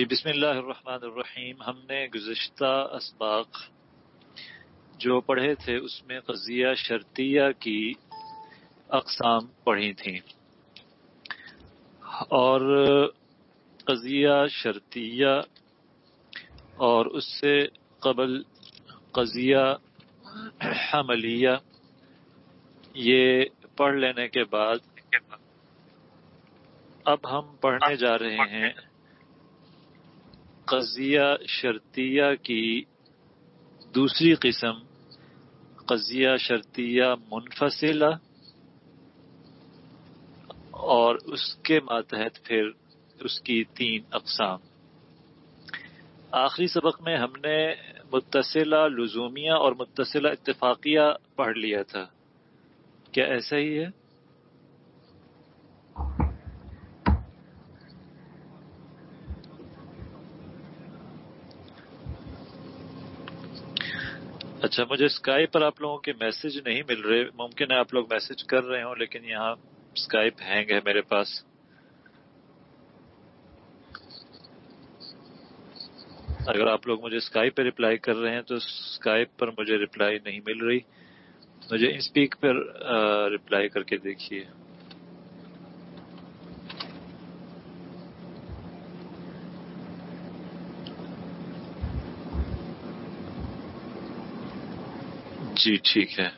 جی بسم اللہ الرحمن الرحیم۔ ہم نے گزشتہ اسباق جو پڑھے تھے، اس میں قضیہ شرطیہ کی اقسام پڑھی تھیں۔ اور قضیہ شرطیہ اور اس سے قبل قضیہ حملیہ، یہ پڑھ لینے کے بعد اب ہم پڑھنے جا رہے ہیں۔ قضیہ شرطیہ کی دوسری قسم، قضیہ شرطیہ منفصلہ اور اس کے ماتحت پھر اس کی تین اقسام۔ آخری سبق میں ہم نے متصلہ لزومیہ اور متصلہ اتفاقیہ پڑھ لیا تھا۔ کیا ایسا ہی ہے؟ اچھا مجھے اسکائی پر آپ لوگوں کے میسج نہیں مل رہے۔ ممکن ہے آپ لوگ میسج کر رہے ہوں، لیکن یہاں اسکائپ ہینگ ہے میرے پاس۔ اگر آپ لوگ مجھے اسکائپ پہ ریپلائی کر رہے ہیں تو اسکائپ پر مجھے ریپلائی نہیں مل رہی۔ مجھے اسپیک پر ریپلائی کر کے دیکھیے۔ جی ٹھیک ہے۔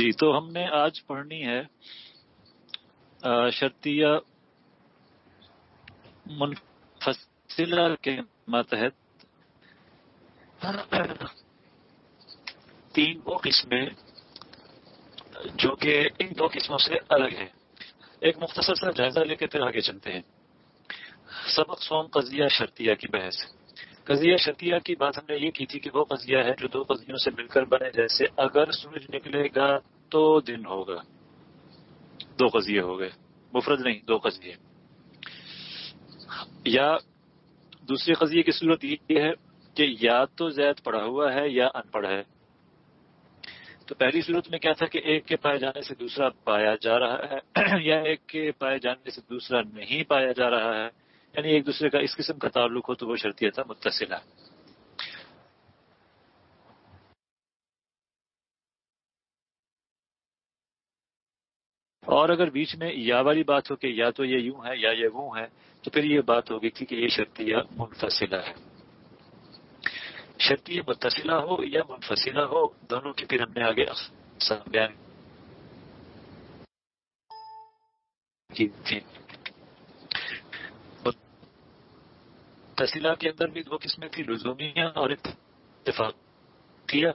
جی تو ہم نے آج پڑھنی ہے شرطیہ منفصلہ کے ماتحت تین وہ قسمیں، جو کہ ان دو قسموں سے الگ ہیں۔ ایک مختصر سا جائزہ لے کے پھر آگے چلتے ہیں۔ سبق سوم قضیہ شرطیہ کی بحث۔ قضیہ شرطیہ کی بات ہم نے یہ کی تھی کہ وہ قضیہ ہے جو دو قضیوں سے مل کر بنے، جیسے اگر سورج نکلے گا تو دن ہوگا۔ دو قضیے ہو گئے۔ مفرد نہیں، دو قضیے۔ یا دوسری قضیے کی صورت یہ ہے کہ یا تو زید پڑا ہوا ہے یا ان پڑھ ہے۔ تو پہلی صورت میں کیا تھا کہ ایک کے پائے جانے سے دوسرا پایا جا رہا ہے، یا ایک کے پائے جانے سے دوسرا نہیں پایا جا رہا ہے۔ یعنی ایک دوسرے کا اس قسم کا تعلق ہو تو وہ شرطیہ تھا متصلہ۔ اور اگر بیچ میں یا والی بات ہو کہ یا تو یہ یوں ہے یا یہ وہ ہے، تو پھر یہ بات ہوگی تھی کہ یہ شرطیہ منفصلہ ہے۔ شرطیہ متصلہ ہو یا منفصلہ ہو، دونوں کی پھر ہم نے آگے بیان کی تھی تحصیلات کے اندر بھی دو قسمیں تھی لزومیہ اور اتفاق کیا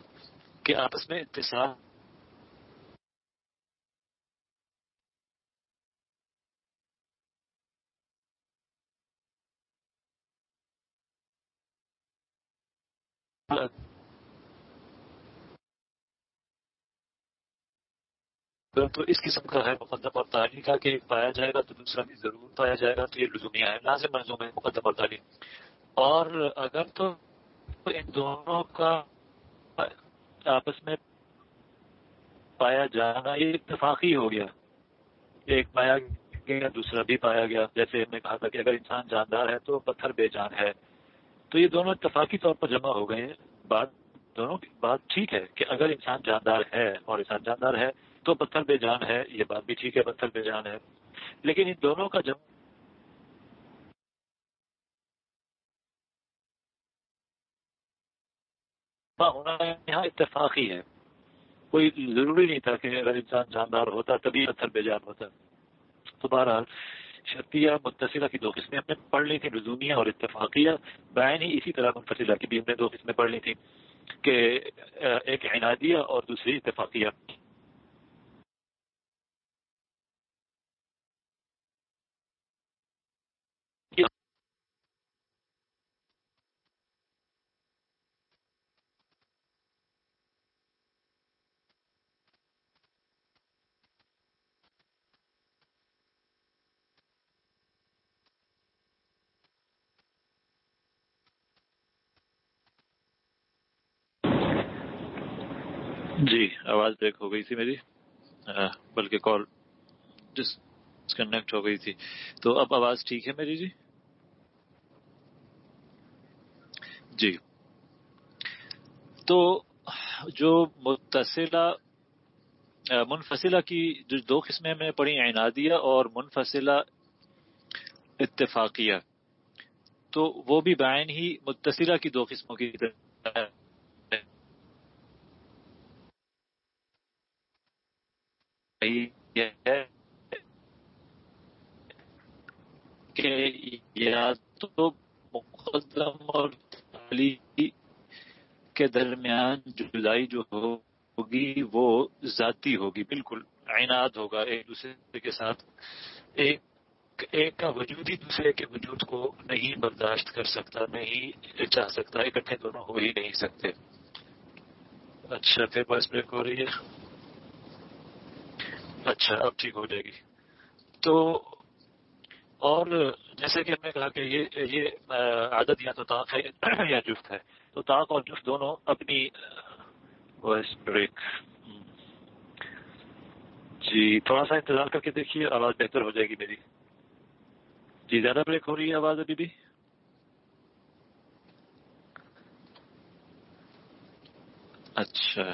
کہ آپس میں اتصال تو اس قسم کا ہے مقدم اور تعلیم کا کہ پایا جائے گا تو دوسرا بھی ضرور پایا جائے گا تو یہ لزومیہ ہے۔ لازم منظوم ہے مقدم اور تعلیم۔ اور اگر تو ان دونوں کا آپس میں پایا جانا یہ اتفاقی ہو گیا۔ ایک پایا گیا، دوسرا بھی پایا گیا۔ جیسے ہم نے کہا تھا کہ اگر انسان جاندار ہے تو پتھر بے جان ہے۔ تو یہ دونوں اتفاقی طور پر جمع ہو گئے۔ ہیں بات دونوں کی بات ٹھیک ہے کہ اگر انسان جاندار ہے اور انسان جاندار ہے تو پتھر بے جان ہے، یہ بات بھی ٹھیک ہے، پتھر بے جان ہے۔ لیکن ان دونوں کا جب ہاں، ہونا یہاں اتفاقی ہے۔ کوئی ضروری نہیں تھا کہ اگر انسان جاندار ہوتا تبھی پتھر بے جان ہوتا۔ تو بہرحال شرطیہ متصلہ کی دو قسمیں ہم نے پڑھ لی تھی لزومیہ اور اتفاقیہ۔ بین ہی اسی طرح منفصلہ کی بھی ہم نے دو قسمیں پڑھ لی تھی کہ ایک عنادیہ اور دوسری اتفاقیہ جی آواز بریک ہو گئی تھی میری۔ بلکہ کال ڈسکنیکٹ ہو گئی تھی۔ تو اب آواز ٹھیک ہے میری جی؟ جی۔ تو جو متصلہ منفصلہ کی جو دو قسمیں میں پڑھی، عنادیہ اور منفصلہ اتفاقیہ، تو وہ بھی بائن ہی متصلہ کی دو قسموں کی کہ یا تو مقدم اور کے درمیان جدائی جو ہوگی وہ ذاتی ہوگی، بالکل عناد ہوگا ایک دوسرے کے ساتھ، ایک ایک کا وجود ہی دوسرے کے وجود کو نہیں برداشت کر سکتا، نہیں چاہ سکتا، اکٹھے دونوں ہو ہی نہیں سکتے۔ اچھا پھر بس بریک ہو رہی ہے۔ اچھا اب ٹھیک ہو جائے گی۔ تو اور جیسے کہ ہم نے کہا کہ یہ یہ عادت یا تو طاق ہے، یا جفت ہے۔ تو طاق اور جفت دونوں اپنی وائس بریک جی تھوڑا سا انتظار کر کے دیکھیے، آواز بہتر ہو جائے گی میری۔ جی زیادہ بریک ہو رہی ہے آواز ابھی بھی؟ اچھا۔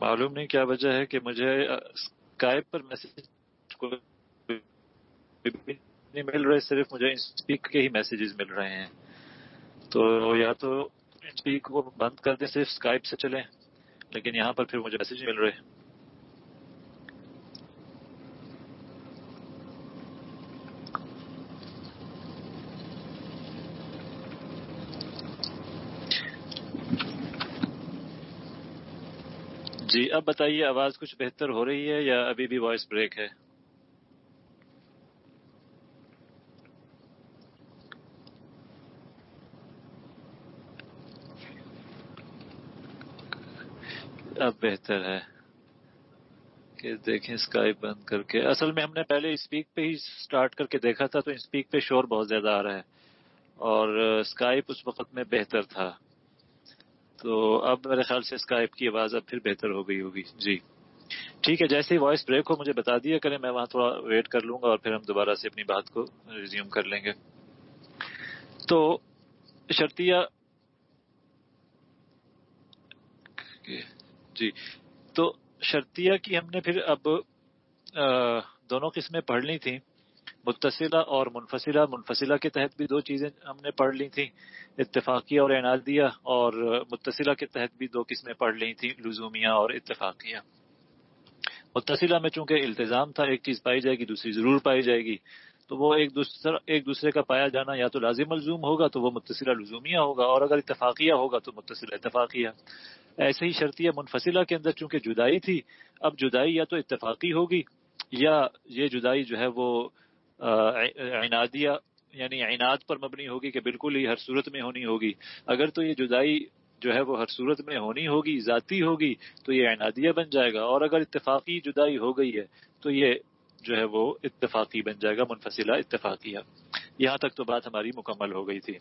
معلوم نہیں کیا وجہ ہے کہ مجھے اسکائپ پر میسج نہیں مل رہے صرف مجھے اسپیک کے ہی میسیجز مل رہے ہیں۔ تو یا تو اسپیک کو بند کر دیں، صرف اسکائپ سے چلیں، لیکن یہاں پر پھر مجھے میسج مل رہے جی اب بتائیے، آواز کچھ بہتر ہو رہی ہے یا ابھی بھی وائس بریک ہے؟ اب بہتر ہے کہ دیکھیں اسکائپ بند کر کے۔ اصل میں ہم نے پہلے اسپیک پہ ہی اسٹارٹ کر کے دیکھا تھا تو اسپیک پہ شور بہت زیادہ آ رہا ہے اور اسکائپ اس وقت میں بہتر تھا۔ تو اب میرے خیال سے اسکائپ کی آواز اب پھر بہتر ہو گئی ہوگی۔ جی۔ ٹھیک ہے، جیسے ہی وائس بریک ہو، مجھے بتا دیا کریں، میں وہاں تھوڑا ویٹ کر لوں گا اور پھر ہم دوبارہ سے اپنی بات کو ریزیوم کر لیں گے۔ تو شرطیہ جی۔ تو شرطیہ کی ہم نے پھر اب دونوں قسمیں پڑھ لی تھیں۔ متصلہ اور منفصلہ۔ منفصلہ کے تحت بھی دو چیزیں ہم نے پڑھ لی تھیں۔ اتفاقیہ اور عنادیہ۔ اور متصلہ کے تحت بھی دو قسمیں پڑھ لی تھیں، لزومیہ اور اتفاقیہ۔ متصلہ میں چونکہ التظام تھا، ایک چیز پائی جائے گی، دوسری ضرور پائی جائے گی۔ تو وہ ایک دوسرا ایک دوسرے کا پایا جانا یا تو لازم ملزوم ہوگا تو وہ متصلہ لزومیہ ہوگا اور اگر اتفاقیہ ہوگا تو متصلہ اتفاقیہ۔ ایسے ہی شرطیہ منفصلہ کے اندر چونکہ جدائی تھی، اب جدائی یا تو اتفاقی ہوگی یا یہ جدائی جو ہے وہ عنادیہ یعنی عناد پر مبنی ہوگی کہ بالکل ہی ہر صورت میں ہونی ہوگی۔ اگر تو یہ جدائی جو ہے وہ ہر صورت میں ہونی ہوگی، ذاتی ہوگی تو یہ عنادیہ بن جائے گا۔ اور اگر اتفاقی جدائی ہو گئی ہے تو یہ جو ہے وہ اتفاقی بن جائے گا، منفصلہ اتفاقیہ۔ یہاں تک تو بات ہماری مکمل ہو گئی تھی۔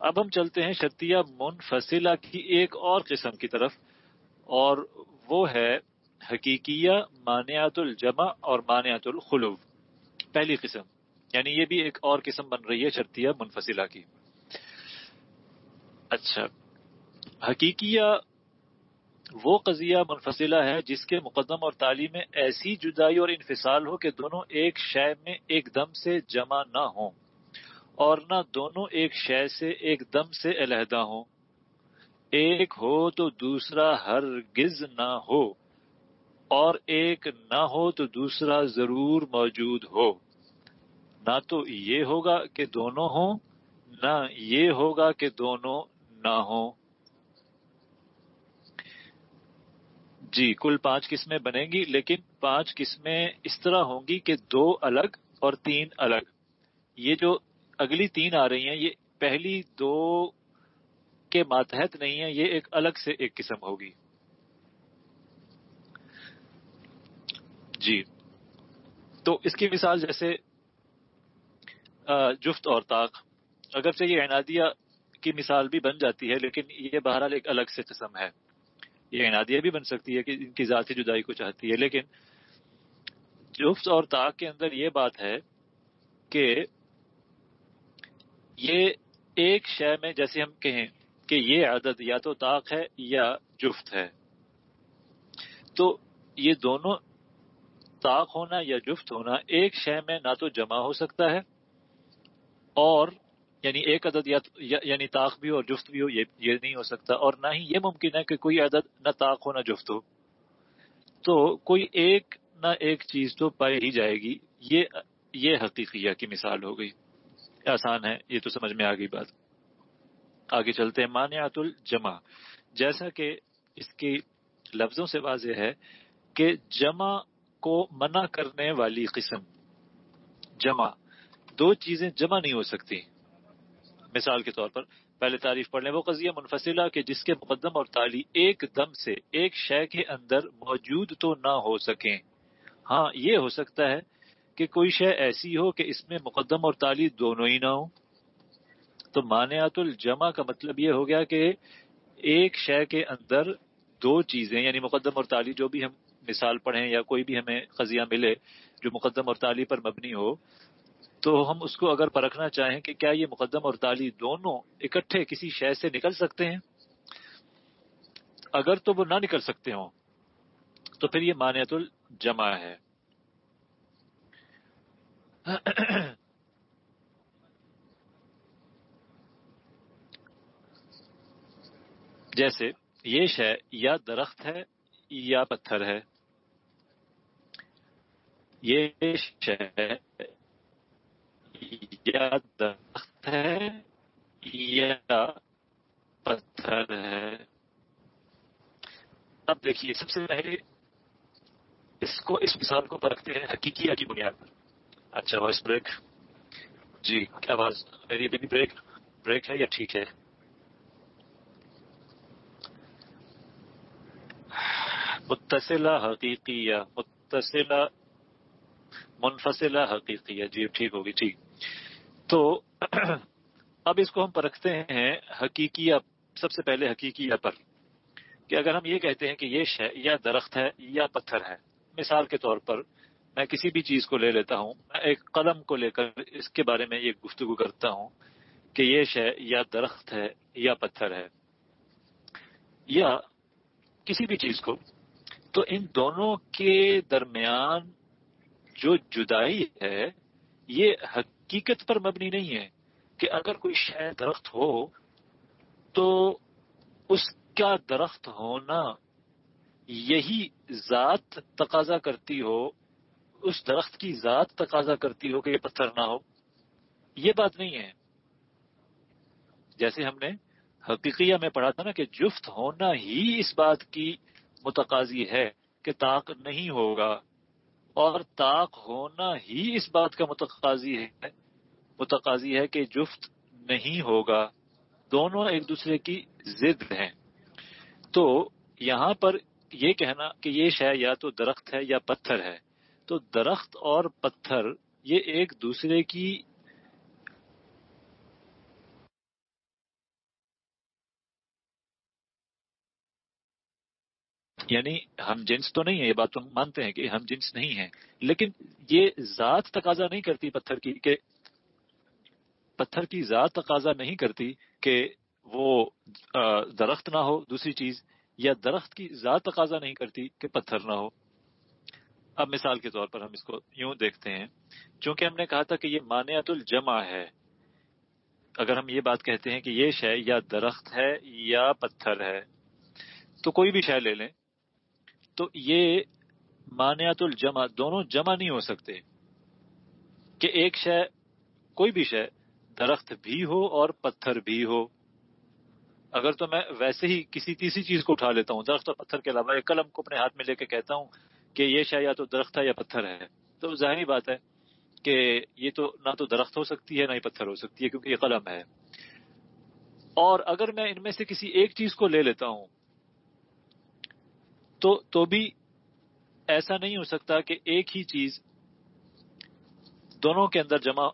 اب ہم چلتے ہیں شرطیہ منفصلہ کی ایک اور قسم کی طرف، اور وہ ہے حقیقیہ مانعت الجمع اور مانعت الخلو۔ پہلی قسم یعنی یہ بھی ایک اور قسم بن رہی ہے شرطیہ منفصلہ کی۔ اچھا حقیقیہ وہ قضیہ منفصلہ ہے جس کے مقدم اور تعلیم میں ایسی جدائی اور انفصال ہو کہ دونوں ایک شے میں ایک دم سے جمع نہ ہوں اور نہ دونوں ایک شے سے ایک دم سے علیحدہ ہوں۔ ایک ہو تو دوسرا ہر گز نہ ہو اور ایک نہ ہو تو دوسرا ضرور موجود ہو۔ نہ تو یہ ہوگا کہ دونوں ہوں، نہ یہ ہوگا کہ دونوں نہ ہوں۔ جی کل پانچ قسمیں بنیں گی، لیکن پانچ قسمیں اس طرح ہوں گی کہ دو الگ اور تین الگ۔ یہ جو اگلی تین آ رہی ہیں، یہ پہلی دو کے ماتحت نہیں ہے یہ ایک الگ سے ایک قسم ہوگی۔ جی۔ تو اس کی مثال جیسے جفت اور طاق۔ اگرچہ یہ عنادیہ کی مثال بھی بن جاتی ہے، لیکن یہ بہرحال ایک الگ سے قسم ہے۔ یہ عنادیہ بھی بن سکتی ہے کہ ان کی ذاتی جدائی کو چاہتی ہے، لیکن جفت اور طاق کے اندر یہ بات ہے کہ یہ ایک شے میں جیسے ہم کہیں کہ یہ عدد یا تو طاق ہے یا جفت ہے۔ تو یہ دونوں طاق ہونا یا جفت ہونا ایک شے میں نہ تو جمع ہو سکتا ہے اور یعنی ایک عدد یا یعنی طاق بھی ہو اور جفت بھی ہو، یہ نہیں ہو سکتا۔ اور نہ ہی یہ ممکن ہے کہ کوئی عدد نہ طاق ہو نہ جفت ہو۔ تو کوئی ایک نہ ایک چیز تو پائی ہی جائے گی۔ یہ یہ حقیقیہ کی مثال ہو گئی۔ آسان ہے، یہ تو سمجھ میں آ گئی بات۔ آگے چلتے ہیں مانعت الجمع۔ جیسا کہ اس کی لفظوں سے واضح ہے کہ جمع کو منع کرنے والی قسم، جمع، دو چیزیں جمع نہیں ہو سکتی۔ مثال کے طور پر پہلے تعریف پڑھ لیں۔ وہ قضیہ منفصلہ کہ جس کے مقدم اور تالی ایک دم سے ایک شے کے اندر موجود تو نہ ہو سکیں۔ ہاں یہ ہو سکتا ہے کہ کوئی شے ایسی ہو کہ اس میں مقدم اور تالی دونوں ہی نہ ہو تو مانعت الجمع کا مطلب یہ ہو گیا کہ ایک شے کے اندر دو چیزیں یعنی مقدم اور تالی جو بھی ہم مثال پڑھیں یا کوئی بھی ہمیں قضیہ ملے جو مقدم اور تالی پر مبنی ہو تو ہم اس کو اگر پرکھنا چاہیں کہ کیا یہ مقدم اور تالی دونوں اکٹھے کسی شے سے نکل سکتے ہیں؟ اگر تو وہ نہ نکل سکتے ہوں، تو پھر یہ مانیت الجمع ہے۔ جیسے یہ شے یا درخت ہے یا پتھر ہے۔ یہ شے یا درخت ہے یا پتھر ہے؟ اب دیکھیے، سب سے پہلے اس کو، اس مثال کو پرکھتے ہیں حقیقی کی بنیاد پر۔ اچھا وائس بریک۔ جی آواز میری بھی بریک بریک ہے یا ٹھیک ہے؟ متصلہ حقیقیہ، متصلہ، منفصلہ حقیقیہ۔ جی ٹھیک ہوگی، ٹھیک۔ تو اب اس کو ہم پرکھتے ہیں حقیقی سب سے پہلے حقیقی پر، کہ اگر ہم یہ کہتے ہیں کہ یہ شے یا درخت ہے یا پتھر ہے۔ مثال کے طور پر میں کسی بھی چیز کو لے لیتا ہوں، میں ایک قلم کو لے کر اس کے بارے میں یہ گفتگو کرتا ہوں کہ یہ شے یا درخت ہے یا پتھر ہے۔ یا کسی بھی چیز کو۔ تو ان دونوں کے درمیان جو جدائی ہے، یہ حقیقت پر مبنی نہیں ہے کہ اگر کوئی شہ درخت ہو تو اس کا درخت ہونا یہی ذات تقاضا کرتی ہو، اس درخت کی ذات تقاضا کرتی ہو کہ یہ پتھر نہ ہو۔ یہ بات نہیں ہے۔ جیسے ہم نے حقیقیہ میں پڑھا تھا نا کہ جفت ہونا ہی اس بات کی متقاضی ہے کہ طاق نہیں ہوگا۔ اور طاق ہونا ہی اس بات کا متقاضی ہے متقاضی ہے کہ جفت نہیں ہوگا، دونوں ایک دوسرے کی ضد ہیں۔ تو یہاں پر یہ کہنا کہ یہ شے یا تو درخت ہے یا پتھر ہے۔ تو درخت اور پتھر یہ ایک دوسرے کی یعنی ہم جنس تو نہیں ہے یہ بات تو مانتے ہیں کہ ہم جنس نہیں ہیں۔ لیکن یہ ذات تقاضا نہیں کرتی پتھر کی، کہ پتھر کی ذات تقاضا نہیں کرتی کہ وہ درخت نہ ہو، دوسری چیز، یا درخت کی ذات تقاضا نہیں کرتی کہ پتھر نہ ہو۔ اب مثال کے طور پر ہم اس کو یوں دیکھتے ہیں۔ چونکہ ہم نے کہا تھا کہ یہ مانعت الجمع ہے، اگر ہم یہ بات کہتے ہیں کہ یہ شے یا درخت ہے یا پتھر ہے، تو کوئی بھی شے لے لیں۔ تو یہ مانیات الجمع دونوں جمع نہیں ہو سکتے کہ ایک شے کوئی بھی شے درخت بھی ہو اور پتھر بھی ہو۔ اگر تو میں ویسے ہی کسی تیسری چیز کو اٹھا لیتا ہوں، درخت اور پتھر کے علاوہ ایک قلم کو اپنے ہاتھ میں لے کے کہتا ہوں کہ یہ شے یا تو درخت ہے یا پتھر ہے۔ تو ظاہری بات ہے کہ یہ تو نہ تو درخت ہو سکتی ہے، نہ ہی پتھر ہو سکتی ہے، کیونکہ یہ قلم ہے۔ اور اگر میں ان میں سے کسی ایک چیز کو لے لیتا ہوں تو تو بھی ایسا نہیں ہو سکتا کہ ایک ہی چیز دونوں کے اندر جمع،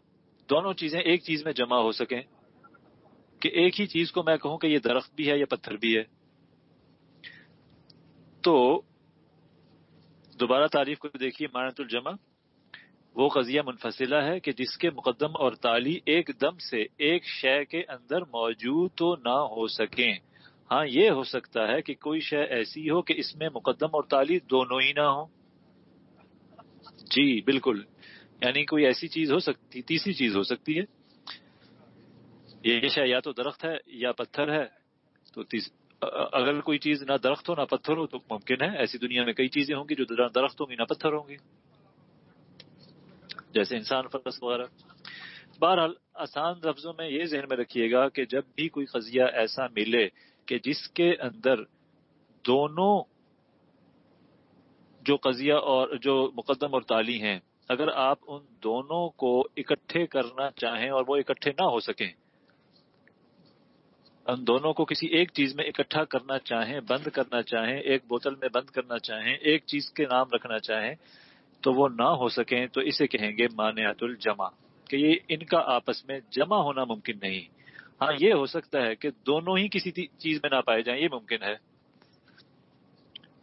دونوں چیزیں ایک چیز میں جمع ہو سکیں، کہ ایک ہی چیز کو میں کہوں کہ یہ درخت بھی ہے یا پتھر بھی ہے۔ تو دوبارہ تعریف کو دیکھیے مانت الجمع۔ وہ قضیہ منفصلہ ہے کہ جس کے مقدم اور تالی ایک دم سے ایک شے کے اندر موجود تو نہ ہو سکیں۔ ہاں یہ ہو سکتا ہے کہ کوئی شے ایسی ہو کہ اس میں مقدم اور تالی دونوں ہی نہ ہو جی بالکل۔ یعنی کوئی ایسی چیز ہو سکتی، تیسری چیز ہو سکتی ہے۔ یہ شے یا تو درخت ہے یا پتھر ہے۔ تو اگر کوئی چیز نہ درخت ہو، نہ پتھر ہو، تو ممکن ہے۔ ایسی دنیا میں کئی چیزیں ہوں گی جو درخت ہوں گی، نہ پتھر ہوں گی۔ جیسے انسان فرس وغیرہ۔ بہرحال، آسان لفظوں میں یہ ذہن میں رکھیے گا کہ جب بھی کوئی قضیہ ایسا ملے کہ جس کے اندر دونوں جو قضیہ اور جو مقدم اور تالی ہیں، اگر آپ ان دونوں کو اکٹھے کرنا چاہیں اور وہ اکٹھے نہ ہو سکیں، ان دونوں کو کسی ایک چیز میں اکٹھا کرنا چاہیں، بند کرنا چاہیں، ایک بوتل میں بند کرنا چاہیں، ایک چیز کے نام رکھنا چاہیں، تو وہ نہ ہو سکیں، تو اسے کہیں گے مانعت الجمع، کہ یہ ان کا آپس میں جمع ہونا ممکن نہیں۔ ہاں یہ ہو سکتا ہے کہ دونوں ہی کسی چیز میں نہ پائے جائیں، یہ ممکن ہے۔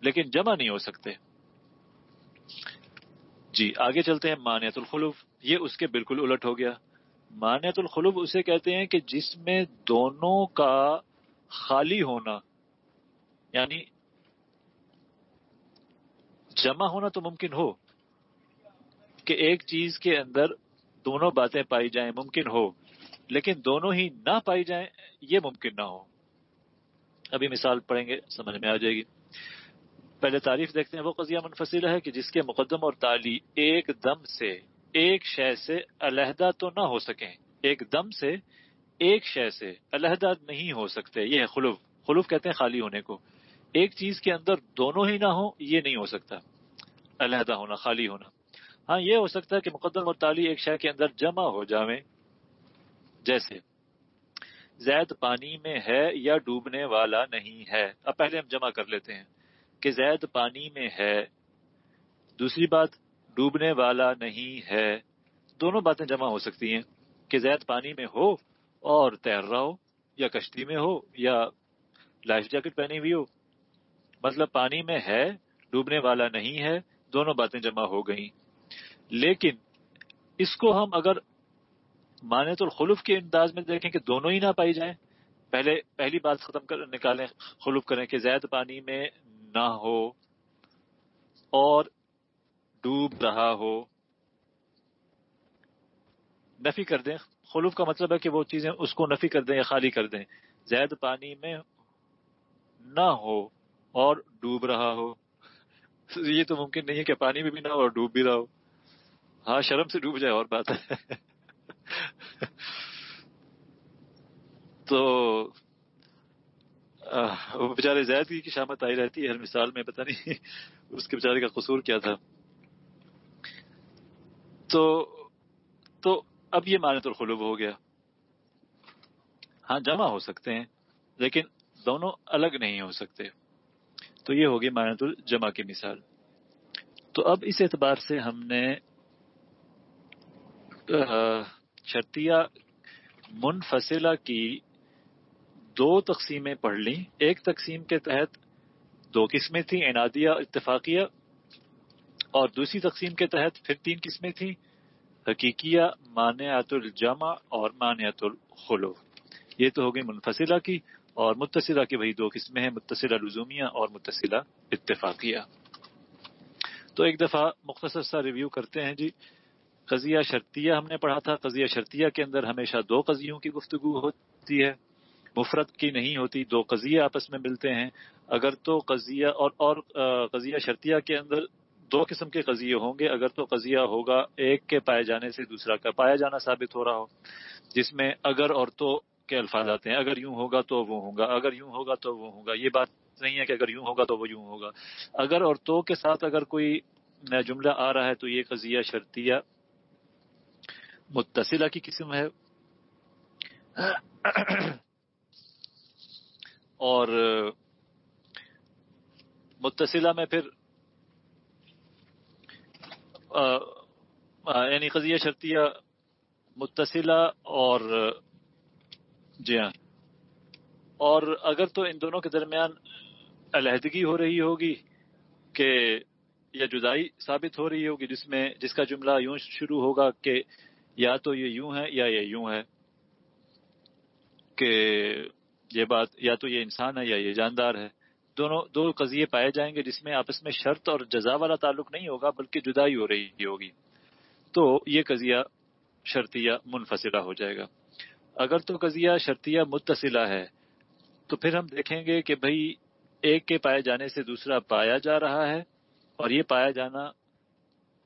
لیکن جمع نہیں ہو سکتے۔ جی آگے چلتے ہیں، مانیت الخلوف۔ یہ اس کے بالکل الٹ ہو گیا۔ مانیت الخلوف اسے کہتے ہیں کہ جس میں دونوں کا خالی ہونا یعنی جمع ہونا تو ممکن ہو، کہ ایک چیز کے اندر دونوں باتیں پائی جائیں، ممکن ہو۔ لیکن دونوں ہی نہ پائی جائیں، یہ ممکن نہ ہو۔ ابھی مثال پڑھیں گے، سمجھ میں آ جائے گی۔ پہلے تعریف دیکھتے ہیں، وہ قضیہ منفصل ہے کہ جس کے مقدم اور تالی ایک دم سے ایک شے سے علیحدہ تو نہ ہو سکیں۔ ایک دم سے ایک شے سے علیحدہ نہیں ہو سکتے۔ یہ ہے خلوف۔ خلوف کہتے ہیں خالی ہونے کو۔ ایک چیز کے اندر دونوں ہی نہ ہو یہ نہیں ہو سکتا۔ علیحدہ ہونا، خالی ہونا۔ ہاں یہ ہو سکتا ہے کہ مقدم اور تالی ایک شے کے اندر جمع ہو جاویں۔ جیسے، زید پانی میں ہے یا ڈوبنے والا نہیں ہے؟ اب پہلے ہم جمع کر لیتے ہیں کہ زید پانی میں ہے، دوسری بات، ڈوبنے والا نہیں ہے۔ دونوں باتیں جمع ہو سکتی ہیں کہ زید پانی میں ہو اور تیر رہا ہو، یا کشتی میں ہو، یا لائف جیکٹ پہنی ہوئی ہو۔ مطلب پانی میں ہے، ڈوبنے والا نہیں ہے، دونوں باتیں جمع ہو گئیں۔ لیکن اس کو ہم اگر مانے تو خلوف کے انداز میں دیکھیں کہ دونوں ہی نہ پائی جائیں۔ پہلے، پہلی بات ختم کر، نکالیں خلوف کریں کہ زید پانی میں نہ ہو اور ڈوب رہا ہو۔ نفی کر دیں۔ خلوف کا مطلب ہے کہ وہ چیزیں اس کو نفی کر دیں یا خالی کر دیں۔ زید پانی میں نہ ہو اور ڈوب رہا ہو۔ یہ تو ممکن نہیں ہے کہ پانی میں بھی نہ ہو اور ڈوب بھی رہا ہو۔ ہاں شرم سے ڈوب جائے اور بات ہے۔ تو وہ بیچارے زید کی شامت آئی رہتی ہے ہر مثال میں، پتہ نہیں اس کے بیچارے کا قصور کیا تھا۔ تو تو اب یہ مانت الخلوب ہو گیا۔ ہاں جمع ہو سکتے ہیں، لیکن دونوں الگ نہیں ہو سکتے۔ تو یہ ہوگی مانت الجمع کی مثال۔ تو اب اس اعتبار سے ہم نے شرطیہ منفصلہ کی دو تقسیمیں پڑھ لیں۔ ایک تقسیم کے تحت دو قسمیں تھیں انادیہ اتفاقیہ، اور دوسری تقسیم کے تحت پھر تین قسمیں تھیں، حقیقیہ مانعت الجمع اور مانعت الخلو۔ یہ تو ہوگی منفصلہ کی، اور متصلہ کی وہی دو قسمیں ہیں، متصلہ لزومیہ اور متصلہ اتفاقیہ۔ تو ایک دفعہ مختصر سا ریویو کرتے ہیں جی۔ قضیہ شرطیہ ہم نے پڑھا تھا، قضیہ شرطیہ کے اندر ہمیشہ دو قضیوں کی گفتگو ہوتی ہے۔ مفرت کی نہیں ہوتی، دو قضیے آپس میں ملتے ہیں۔ اگر تو قضیہ اور اور قضیہ شرطیہ کے اندر دو قسم کے قضیے ہوں گے۔ اگر تو قضیہ ہوگا ایک کے پائے جانے سے، دوسرا کا پایا جانا ثابت ہو رہا ہو، جس میں اگر اور تو کے الفاظ آتے ہیں۔ اگر یوں ہوگا تو وہ ہوگا اگر یوں ہوگا تو وہ ہوگا یہ بات نہیں ہے کہ اگر یوں ہوگا تو وہ یوں ہوگا۔ اگر اور تو کے ساتھ اگر کوئی جملہ آ رہا ہے تو یہ قضیہ شرطیہ متصلہ کی قسم ہے۔ اور متصلہ میں پھر یعنی قضیہ شرطیہ متصلہ اور جی ہاں۔ اور اگر تو ان دونوں کے درمیان علیحدگی ہو رہی ہوگی کہ، یا جدائی ثابت ہو رہی ہوگی جس میں، جس کا جملہ یوں شروع ہوگا کہ یا تو یہ یوں ہے یا یہ یوں ہے کہ یہ بات یا تو یہ انسان ہے یا یہ جاندار ہے۔ دونوں، دو قضیے پائے جائیں گے جس میں آپس میں شرط اور جزا والا تعلق نہیں ہوگا بلکہ جدائی ہو رہی ہوگی۔ تو یہ قضیہ شرطیہ منفصلہ ہو جائے گا۔ اگر تو قضیہ شرطیہ متصلہ ہے، تو پھر ہم دیکھیں گے کہ بھائی ایک کے پائے جانے سے دوسرا پایا جا رہا ہے اور یہ پایا جانا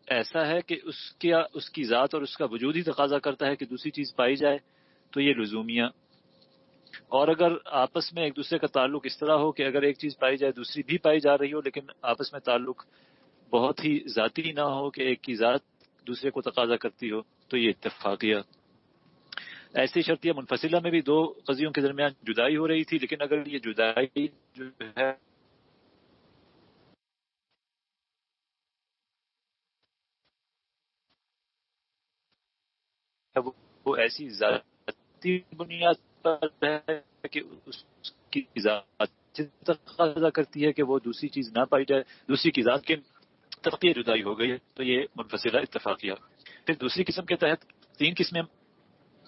ایسا ہے کہ اس کیا اس کی ذات اور اس کا وجود ہی تقاضا کرتا ہے کہ دوسری چیز پائی جائے، تو یہ لزومیہ۔ اور اگر آپس میں ایک دوسرے کا تعلق اس طرح ہو کہ اگر ایک چیز پائی جائے، دوسری بھی پائی جا رہی ہو، لیکن آپس میں تعلق بہت ہی ذاتی نہ ہو کہ ایک کی ذات دوسرے کو تقاضا کرتی ہو، تو یہ اتفاقیہ۔ ایسی شرطیہ منفصلہ میں بھی دو قضیوں کے درمیان جدائی ہو رہی تھی، لیکن اگر یہ جدائی جو ہے وہ ایسی ذاتی بنیاد پر ہے کہ اس کی ذات تقاضا کرتی ہے کہ وہ دوسری چیز نہ پائی جائے، دوسری کی ذات کے ترقی جدائی ہو گئی ہے، تو یہ منفصلہ اتفاقیہ پھر دوسری قسم کے تحت تین قسمیں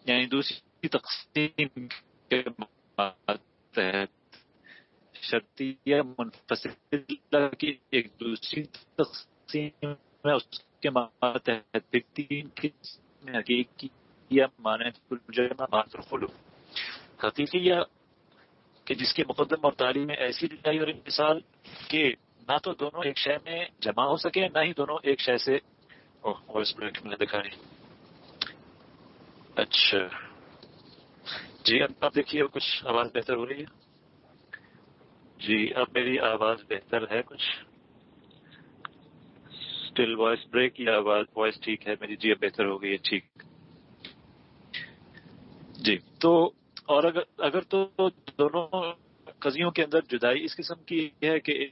یعنی دوسری تقسیم کے تحت شرطیہ منفصلہ کی ایک دوسری تقسیم ہے، اس کے ماتحت تحت تین قسم حقیقی یا حقیقی یا کہ جس کے مقدم اور تعلیم میں ایسی لڑائی اور مثال کہ نہ تو دونوں ایک شے میں جمع ہو سکے، نہ ہی دونوں ایک شے سے۔ میں اچھا۔ جی اب آپ دیکھیے کچھ آواز بہتر ہو رہی ہے۔ جی اب میری آواز بہتر ہے کچھ۔ اسٹل وائس بریک یا وائس ٹھیک ہے؟ میری جی اب بہتر ہو گئی ہے، ٹھیک۔ جی تو اور اگر اگر تو دونوں قضیوں کے اندر جدائی اس قسم کی ہے کہ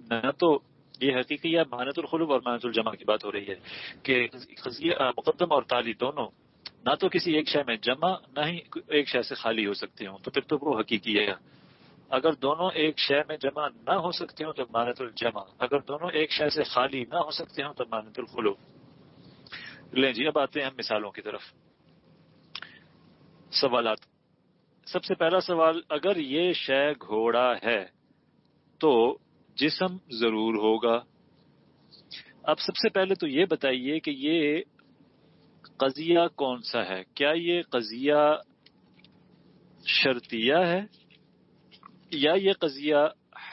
نہ تو یہ حقیقی یا مانت الخلوب اور مانت الجمع کی بات ہو رہی ہے کہ قضیہ مقدم اور تالی دونوں نہ تو کسی ایک شے میں جمع، نہ ہی ایک شے سے خالی ہو سکتے ہوں۔ تو پھر تو وہ حقیقی ہے۔ اگر دونوں ایک شے میں جمع نہ ہو سکتے ہوں تو مانت الجمع۔ اگر دونوں ایک شے سے خالی نہ ہو سکتے ہوں تو مانت الخلوب لیں جی اب آتے ہیں ہم مثالوں کی طرف۔ سوالات۔ سب سے پہلا سوال، اگر یہ شے گھوڑا ہے تو جسم ضرور ہوگا۔ اب سب سے پہلے تو یہ بتائیے کہ یہ قضیہ کون سا ہے؟ کیا یہ قضیہ شرطیہ ہے؟ یا یہ قضیہ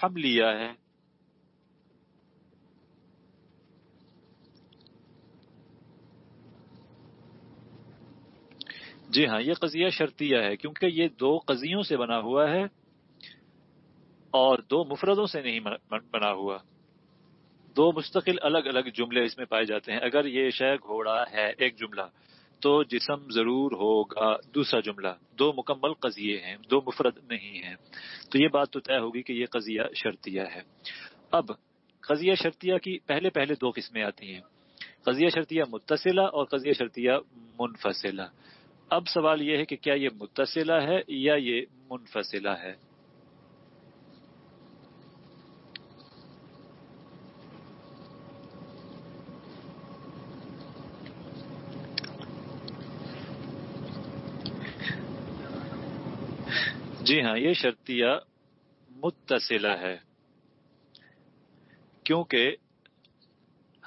حملیہ ہے۔ جی ہاں یہ قضیہ شرطیہ ہے کیونکہ یہ دو قضیوں سے بنا ہوا ہے اور دو مفردوں سے نہیں بنا ہوا۔ دو مستقل الگ الگ جملے اس میں پائے جاتے ہیں۔ اگر یہ شے گھوڑا ہے، ایک جملہ تو جسم ضرور ہوگا۔ دوسرا جملہ، دو مکمل قضیے ہیں، دو مفرد نہیں ہیں۔ تو یہ بات تو طے ہوگی کہ یہ قضیہ شرطیہ ہے۔ اب، قضیہ شرطیہ کی پہلے پہلے دو قسمیں آتی ہیں۔ قضیہ شرطیہ متصلہ اور قضیہ شرطیہ منفصلہ۔ اب سوال یہ ہے کہ کیا یہ متصلہ ہے یا یہ منفصلہ ہے؟ جی ہاں یہ شرطیہ متصلہ ہے۔ کیونکہ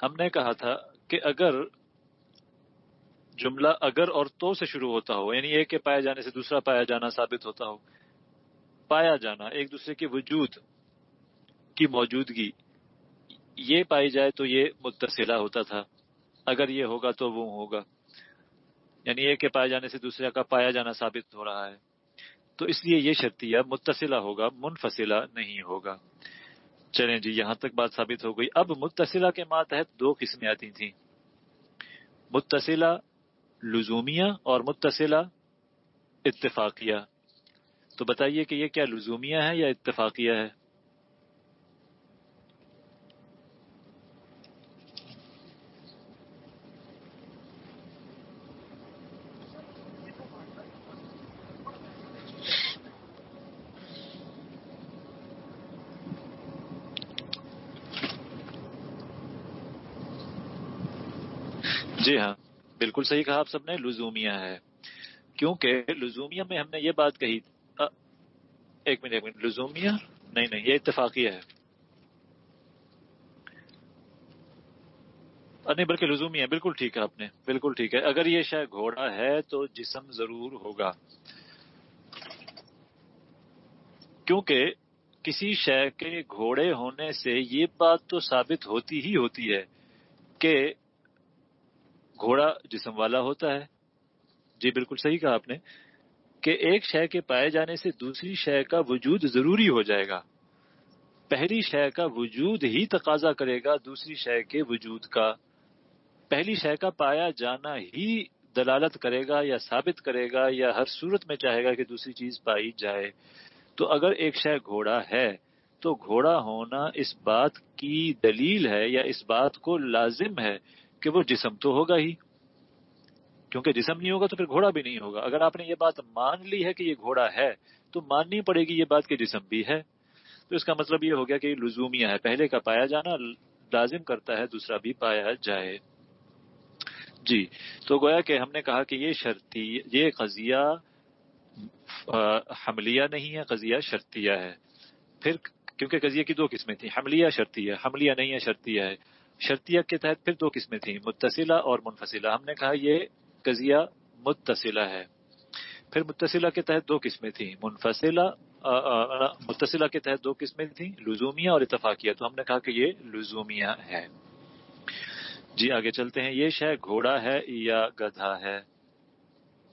ہم نے کہا تھا کہ اگر جملہ اگر اور تو سے شروع ہوتا ہو یعنی ایک کے پائے جانے سے دوسرا پایا جانا ثابت ہوتا ہو، پایا جانا، ایک دوسرے کے وجود کی موجودگی، یہ پائی جائے تو یہ متصلہ ہوتا تھا۔ اگر یہ ہوگا تو وہ ہوگا۔ یعنی ایک کے پائے جانے سے دوسرے کا پایا جانا ثابت ہو رہا ہے۔ تو اس لیے یہ شرطیہ متصلہ ہوگا، منفصلہ نہیں ہوگا۔ چلیں جی یہاں تک بات ثابت ہو گئی۔ اب متصلہ کے ماتحت دو قسمیں آتی تھیں۔ متصلہ لزومیہ اور متصلہ اتفاقیہ۔ تو بتائیے کہ یہ کیا لزومیہ ہے یا اتفاقیہ ہے؟ جی ہاں بالکل صحیح کہا آپ سب نے، لزومیہ ہے۔ کیونکہ لزومیہ میں ہم نے یہ بات کہی ایک منٹ ایک منٹ، لزومیہ؟ نہیں نہیں، یہ اتفاقیہ ہے۔ نہیں، بلکہ لزومی ہے۔ بالکل ٹھیک ہے آپ نے۔ بالکل ٹھیک ہے۔ اگر یہ شاید گھوڑا ہے تو جسم ضرور ہوگا۔ کیونکہ کسی شے کے گھوڑے ہونے سے یہ بات تو ثابت ہوتی ہی ہوتی ہے کہ گھوڑا جسم والا ہوتا ہے۔ جی بالکل صحیح کہا آپ نے کہ ایک شے کے پائے جانے سے دوسری شے کا وجود ضروری ہو جائے گا۔ پہلی شے کا وجود ہی تقاضا کرے گا دوسری شے کے وجود کا۔ پہلی شے کا پایا جانا ہی دلالت کرے گا یا ثابت کرے گا یا ہر صورت میں چاہے گا کہ دوسری چیز پائی جائے۔ تو اگر ایک شے گھوڑا ہے تو گھوڑا ہونا اس بات کی دلیل ہے یا اس بات کو لازم ہے کہ وہ جسم تو ہوگا ہی۔ کیونکہ جسم نہیں ہوگا تو پھر گھوڑا بھی نہیں ہوگا۔ اگر آپ نے یہ بات مان لی ہے کہ یہ گھوڑا ہے، تو ماننی پڑے گی یہ بات کہ جسم بھی ہے۔ تو اس کا مطلب یہ ہو گیا کہ یہ لزومیہ ہے۔ پہلے کا پایا جانا لازم کرتا ہے، دوسرا بھی پایا جائے۔ جی تو گویا کہ ہم نے کہا کہ یہ شرطی، یہ قضیہ حملیہ نہیں ہے، قضیہ شرطیہ ہے۔ پھر، کیونکہ قضیہ کی دو قسمیں تھیں، حملیہ شرطیہ، حملیہ نہیں ہے، شرطیہ ہے۔ شرطیہ کے تحت پھر دو قسمیں تھیں، متصلہ اور منفصلہ۔ ہم نے کہا یہ قضیہ متصلہ ہے۔ پھر متصلہ کے تحت دو قسمیں تھیں، منفصلہ متصلہ کے تحت دو قسمیں تھیں، لزومیہ اور اتفاقیہ۔ تو ہم نے کہا کہ یہ لزومیہ ہے۔ جی آگے چلتے ہیں۔ یہ شہ گھوڑا ہے یا گدھا ہے؟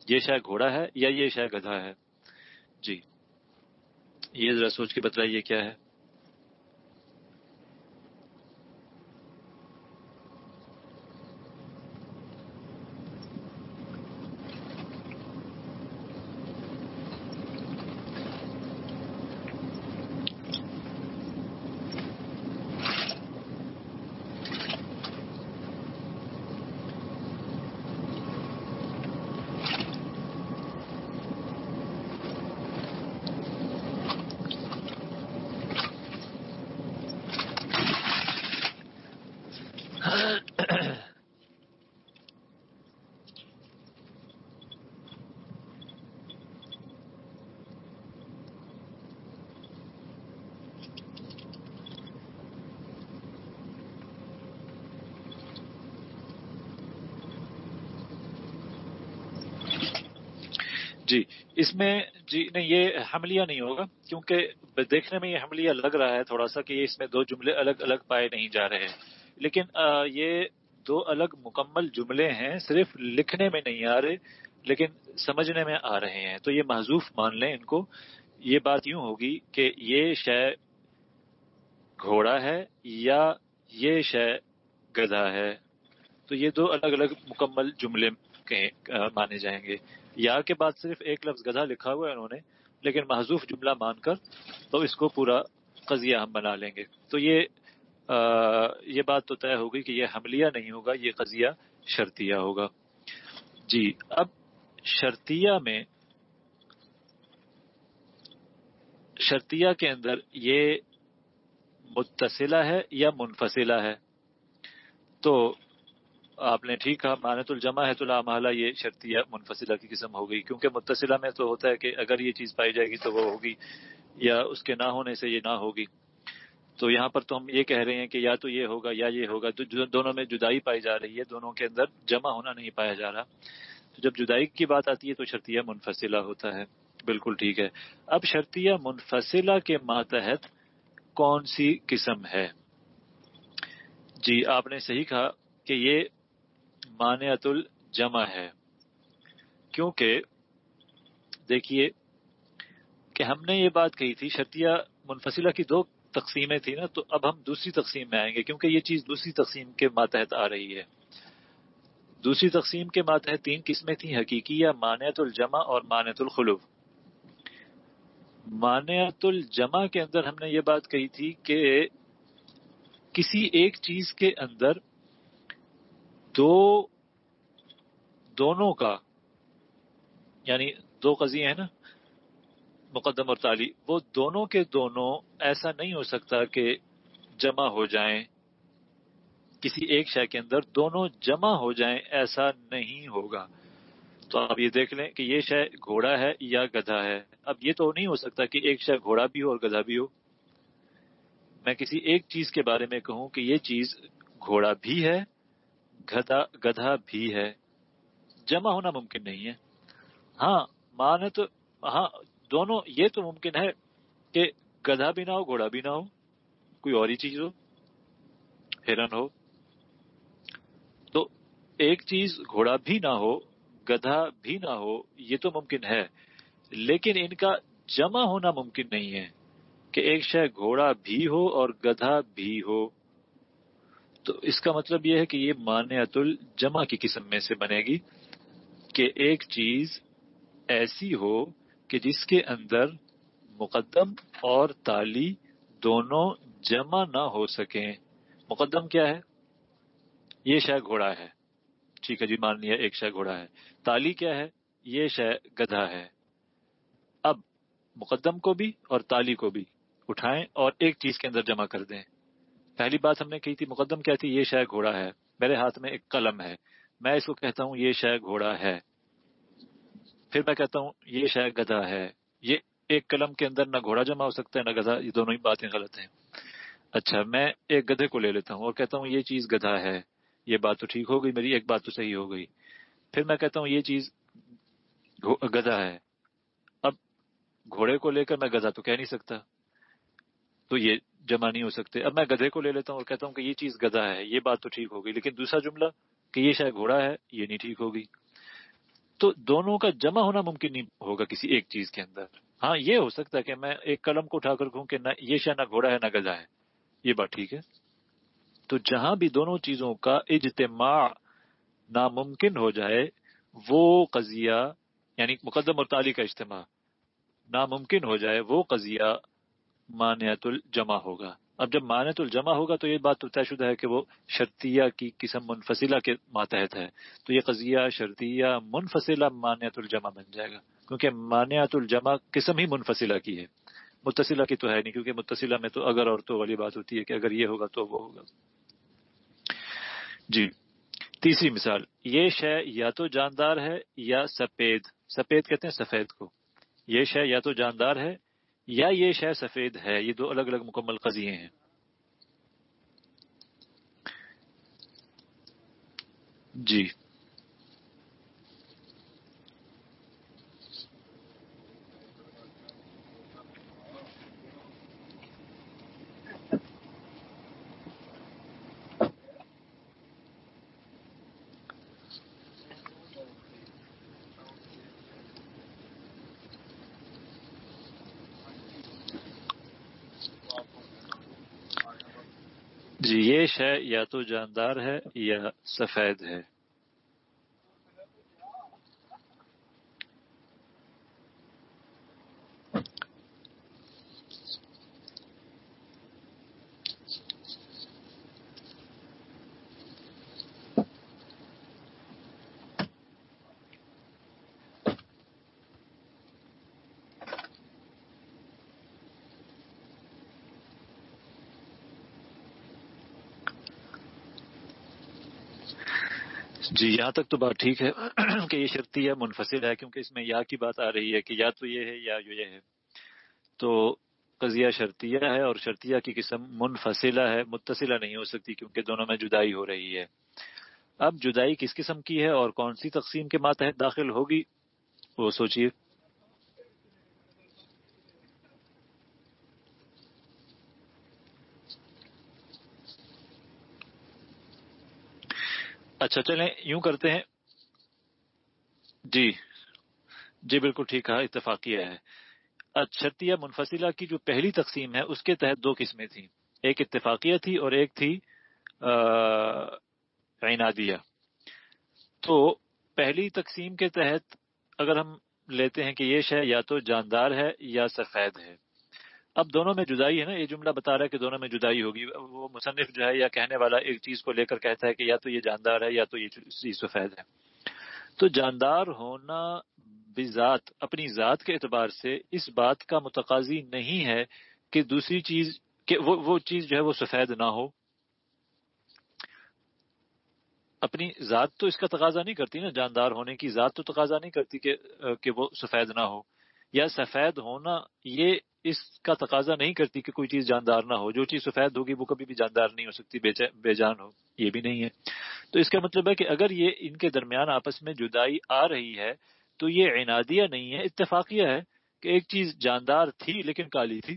یہ شہ گھوڑا ہے یا یہ شہ گدھا ہے؟ جی یہ ذرا سوچ کے بتلائیے کیا ہے۔ اس میں جی نہیں، یہ حملیہ نہیں ہوگا، کیونکہ دیکھنے میں یہ حملیہ لگ رہا ہے تھوڑا سا کہ اس میں دو جملے الگ الگ پائے نہیں جا رہے لیکن یہ دو الگ مکمل جملے ہیں، صرف لکھنے میں نہیں آ رہے، لیکن سمجھنے میں آ رہے ہیں۔ تو یہ محضوف مان لیں ان کو۔ یہ بات یوں ہوگی کہ یہ شے گھوڑا ہے یا یہ شے گدھا ہے۔ تو یہ دو الگ الگ مکمل جملے مانے جائیں گے۔ یا کے بعد صرف ایک لفظ گدھا لکھا ہوا ہے انہوں نے لیکن محضوف جملہ مان کر تو اس کو پورا قضیہ ہم بنا لیں گے۔ تو یہ آ, یہ بات تو طے ہوگی کہ یہ حملیہ نہیں ہوگا یہ قضیہ شرطیہ ہوگا۔ جی اب شرطیہ میں شرطیہ کے اندر یہ متصلہ ہے یا منفصلہ ہے؟ تو آپ نے ٹھیک کہا، مانت الجمہ ہے تو لامحلہ یہ شرطیہ منفصلہ کی قسم ہو گئی کیونکہ متصلہ میں تو ہوتا ہے کہ اگر یہ چیز پائی جائے گی تو وہ ہوگی، یا اس کے نہ ہونے سے یہ نہ ہوگی۔ تو یہاں پر تو ہم یہ کہہ رہے ہیں کہ یا تو یہ ہوگا یا یہ ہوگا۔ دونوں میں جدائی پائی جا رہی ہے، دونوں کے اندر جمع ہونا نہیں پایا جا رہا۔ تو جب جدائی کی بات آتی ہے تو شرطیہ منفصلہ ہوتا ہے۔ بالکل ٹھیک ہے۔ اب شرطیہ منفصلہ کے ماتحت کون سی قسم ہے؟ جی آپ نے صحیح کہا کہ یہ مانعت الجمع ہے۔ کیونکہ دیکھیے کہ ہم نے یہ بات کہی تھی، شرطیہ منفصلہ کی دو تقسیمیں تھیں نا، تو اب ہم دوسری تقسیم میں آئیں گے، کیونکہ یہ چیز دوسری تقسیم کے ماتحت آ رہی ہے۔ دوسری تقسیم کے ماتحت تین قسمیں تھیں حقیقی یا مانعت الجمع اور مانعت الخلو۔ مانعت الجمع کے اندر ہم نے یہ بات کہی تھی کہ کسی ایک چیز کے اندر دو دونوں کا یعنی دو قضیے ہیں نا، مقدم اور تالی، وہ دونوں کے دونوں ایسا نہیں ہو سکتا کہ جمع ہو جائیں کسی ایک شے کے اندر، دونوں جمع ہو جائیں، ایسا نہیں ہوگا۔ تو آپ یہ دیکھ لیں کہ یہ شے گھوڑا ہے یا گدھا ہے۔ اب یہ تو نہیں ہو سکتا کہ ایک شے گھوڑا بھی ہو اور گدھا بھی ہو۔ میں کسی ایک چیز کے بارے میں کہوں کہ یہ چیز گھوڑا بھی ہے، گدھا گدھا بھی ہے۔ جمع ہونا ممکن نہیں ہے۔ ہاں مان تو ہاں دونوں، یہ تو ممکن ہے کہ گدھا بھی نہ ہو، گھوڑا بھی نہ ہو، کوئی اور ہی چیز ہو، ہرن ہو۔ تو ایک چیز گھوڑا بھی نہ ہو، گدھا بھی نہ ہو، یہ تو ممکن ہے۔ لیکن ان کا جمع ہونا ممکن نہیں ہے کہ ایک شے گھوڑا بھی ہو اور گدھا بھی ہو۔ تو اس کا مطلب یہ ہے کہ یہ مانعت الجمع کی قسم میں سے بنے گی۔ کہ ایک چیز ایسی ہو کہ جس کے اندر مقدم اور تالی دونوں جمع نہ ہو سکیں۔ مقدم کیا ہے؟ یہ شے گھوڑا ہے۔ ٹھیک ہے جی مان لیا ایک شے گھوڑا ہے۔ تالی کیا ہے؟ یہ شے گدھا ہے۔ اب مقدم کو بھی اور تالی کو بھی اٹھائیں اور ایک چیز کے اندر جمع کر دیں۔ پہلی بات ہم نے کہی تھی، مقدم کیا تھی؟ یہ شے گھوڑا ہے۔ میرے ہاتھ میں ایک قلم ہے۔ میں اس کو کہتا ہوں، یہ شے گھوڑا ہے۔ پھر میں کہتا ہوں، یہ شے گدھا ہے۔ یہ ایک قلم کے اندر نہ گھوڑا جمع ہو سکتا ہے، نہ گدھا، یہ دونوں ہی باتیں غلط ہیں۔ اچھا میں ایک گدھے کو لے لیتا ہوں اور کہتا ہوں، یہ چیز گدھا ہے۔ یہ بات تو ٹھیک ہو گئی، میری ایک بات تو صحیح ہو گئی۔ پھر میں کہتا ہوں، یہ چیز گدھا ہے۔ اب گھوڑے کو لے کر میں گدھا تو کہہ نہیں سکتا۔ تو یہ جمع نہیں ہو سکتے۔ اب میں گدھے کو لے لیتا ہوں اور کہتا ہوں کہ یہ چیز گدھا ہے، یہ بات تو ٹھیک ہوگی لیکن دوسرا جملہ کہ یہ شاید گھوڑا ہے، یہ نہیں ٹھیک ہوگی۔ تو دونوں کا جمع ہونا ممکن نہیں ہوگا کسی ایک چیز کے اندر۔ ہاں یہ ہو سکتا ہے کہ میں ایک قلم کو اٹھا کر کہوں کہ نہ، یہ شاید نہ گھوڑا ہے، نہ گدھا ہے۔ یہ بات ٹھیک ہے۔ تو جہاں بھی دونوں چیزوں کا اجتماع ناممکن ہو جائے، وہ قضیہ یعنی مقدم اور تالی کا اجتماع ناممکن ہو جائے، وہ قضیہ مانعت الجمع ہوگا۔ اب جب مانعت الجمع ہوگا تو یہ بات تو طے شدہ ہے کہ وہ شرطیہ کی قسم منفصلہ کے ماتحت ہے۔ تو یہ قضیہ شرطیہ منفصلہ مانعت الجمع بن جائے گا۔ کیونکہ مانعت الجمع قسم ہی منفصلہ کی ہے۔ متصلہ کی تو ہے نہیں، کیونکہ متصلہ میں تو اگر اور تو والی بات ہوتی ہے کہ اگر یہ ہوگا تو وہ ہوگا۔ جی۔ تیسری مثال، یہ شے یا تو جاندار ہے یا سفید سفید کہتے ہیں سفید کو۔ یہ شے یا تو جاندار ہے یا یہ شے سفید ہے یہ دو الگ الگ مکمل قضیے ہیں۔ جی۔ یہ شے یا تو جاندار ہے یا سفید ہے۔ جی یہاں تک تو بات ٹھیک ہے کہ یہ شرطی ہے، منفصل ہے، کیونکہ اس میں یا کی بات آ رہی ہے کہ یا تو یہ ہے یا یہ ہے۔ تو قضیہ شرطیہ ہے اور شرطیہ کی قسم منفصلہ ہے، متصلہ نہیں ہو سکتی کیونکہ دونوں میں جدائی ہو رہی ہے۔ اب جدائی کس قسم کی ہے اور کون سی تقسیم کے ماتحت داخل ہوگی، وہ سوچیے اچھا چلیں، یوں کرتے ہیں۔ جی۔ جی بالکل ٹھیک کہا اتفاقیہ ہے۔ اچھتیہ منفصلہ کی جو پہلی تقسیم ہے، اس کے تحت دو قسمیں تھیں۔ ایک اتفاقیہ تھی اور ایک تھی عنادیہ۔ تو پہلی تقسیم کے تحت اگر ہم لیتے ہیں کہ یہ شے یا تو جاندار ہے یا سفید ہے۔ اب دونوں میں جدائی ہے نا، یہ جملہ بتا رہا ہے کہ دونوں میں جدائی ہوگی۔ وہ مصنف جو ہے یا کہنے والا ایک چیز کو لے کر کہتا ہے کہ یا تو یہ جاندار ہے یا تو یہ چیز سفید ہے۔ تو جاندار ہونا بذات اپنی ذات کے اعتبار سے اس بات کا متقاضی نہیں ہے کہ دوسری چیز، کہ وہ وہ چیز جو ہے وہ سفید نہ ہو۔ اپنی ذات تو اس کا تقاضا نہیں کرتی نا، جاندار ہونے کی ذات تو تقاضا نہیں کرتی کہ کہ وہ سفید نہ ہو۔ یا سفید ہونا یہ اس کا تقاضا نہیں کرتی کہ کوئی چیز جاندار نہ ہو۔ جو چیز سفید ہوگی وہ کبھی بھی جاندار نہیں ہو سکتی، بے جان ہو، یہ بھی نہیں ہے۔ تو اس کا مطلب ہے کہ اگر یہ ان کے درمیان آپس میں جدائی آ رہی ہے، تو یہ عنادیہ نہیں ہے، اتفاقیہ ہے کہ ایک چیز جاندار تھی لیکن کالی تھی،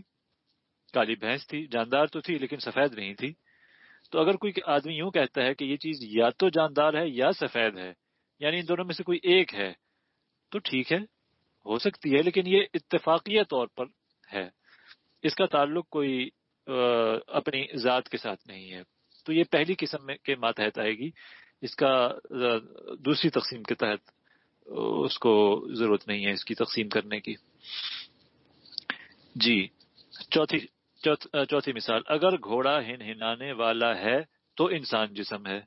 کالی بھینس تھی، جاندار تو تھی لیکن سفید نہیں تھی۔ تو اگر کوئی آدمی یوں کہتا ہے کہ یہ چیز یا تو جاندار ہے یا سفید ہے یعنی ان دونوں میں سے کوئی ایک ہے، تو ٹھیک ہے، ہو سکتی ہے، لیکن یہ اتفاقیہ طور پر ہے۔ اس کا تعلق کوئی اپنی ذات کے ساتھ نہیں ہے۔ تو یہ پہلی قسم کے ماتحت آئے گی۔ اس کا دوسری تقسیم کے تحت اس کو ضرورت نہیں ہے اس کی تقسیم کرنے کی۔ جی چوتھی چوتھی مثال۔ اگر گھوڑا ہن ہنانے والا ہے تو انسان جسم ہے۔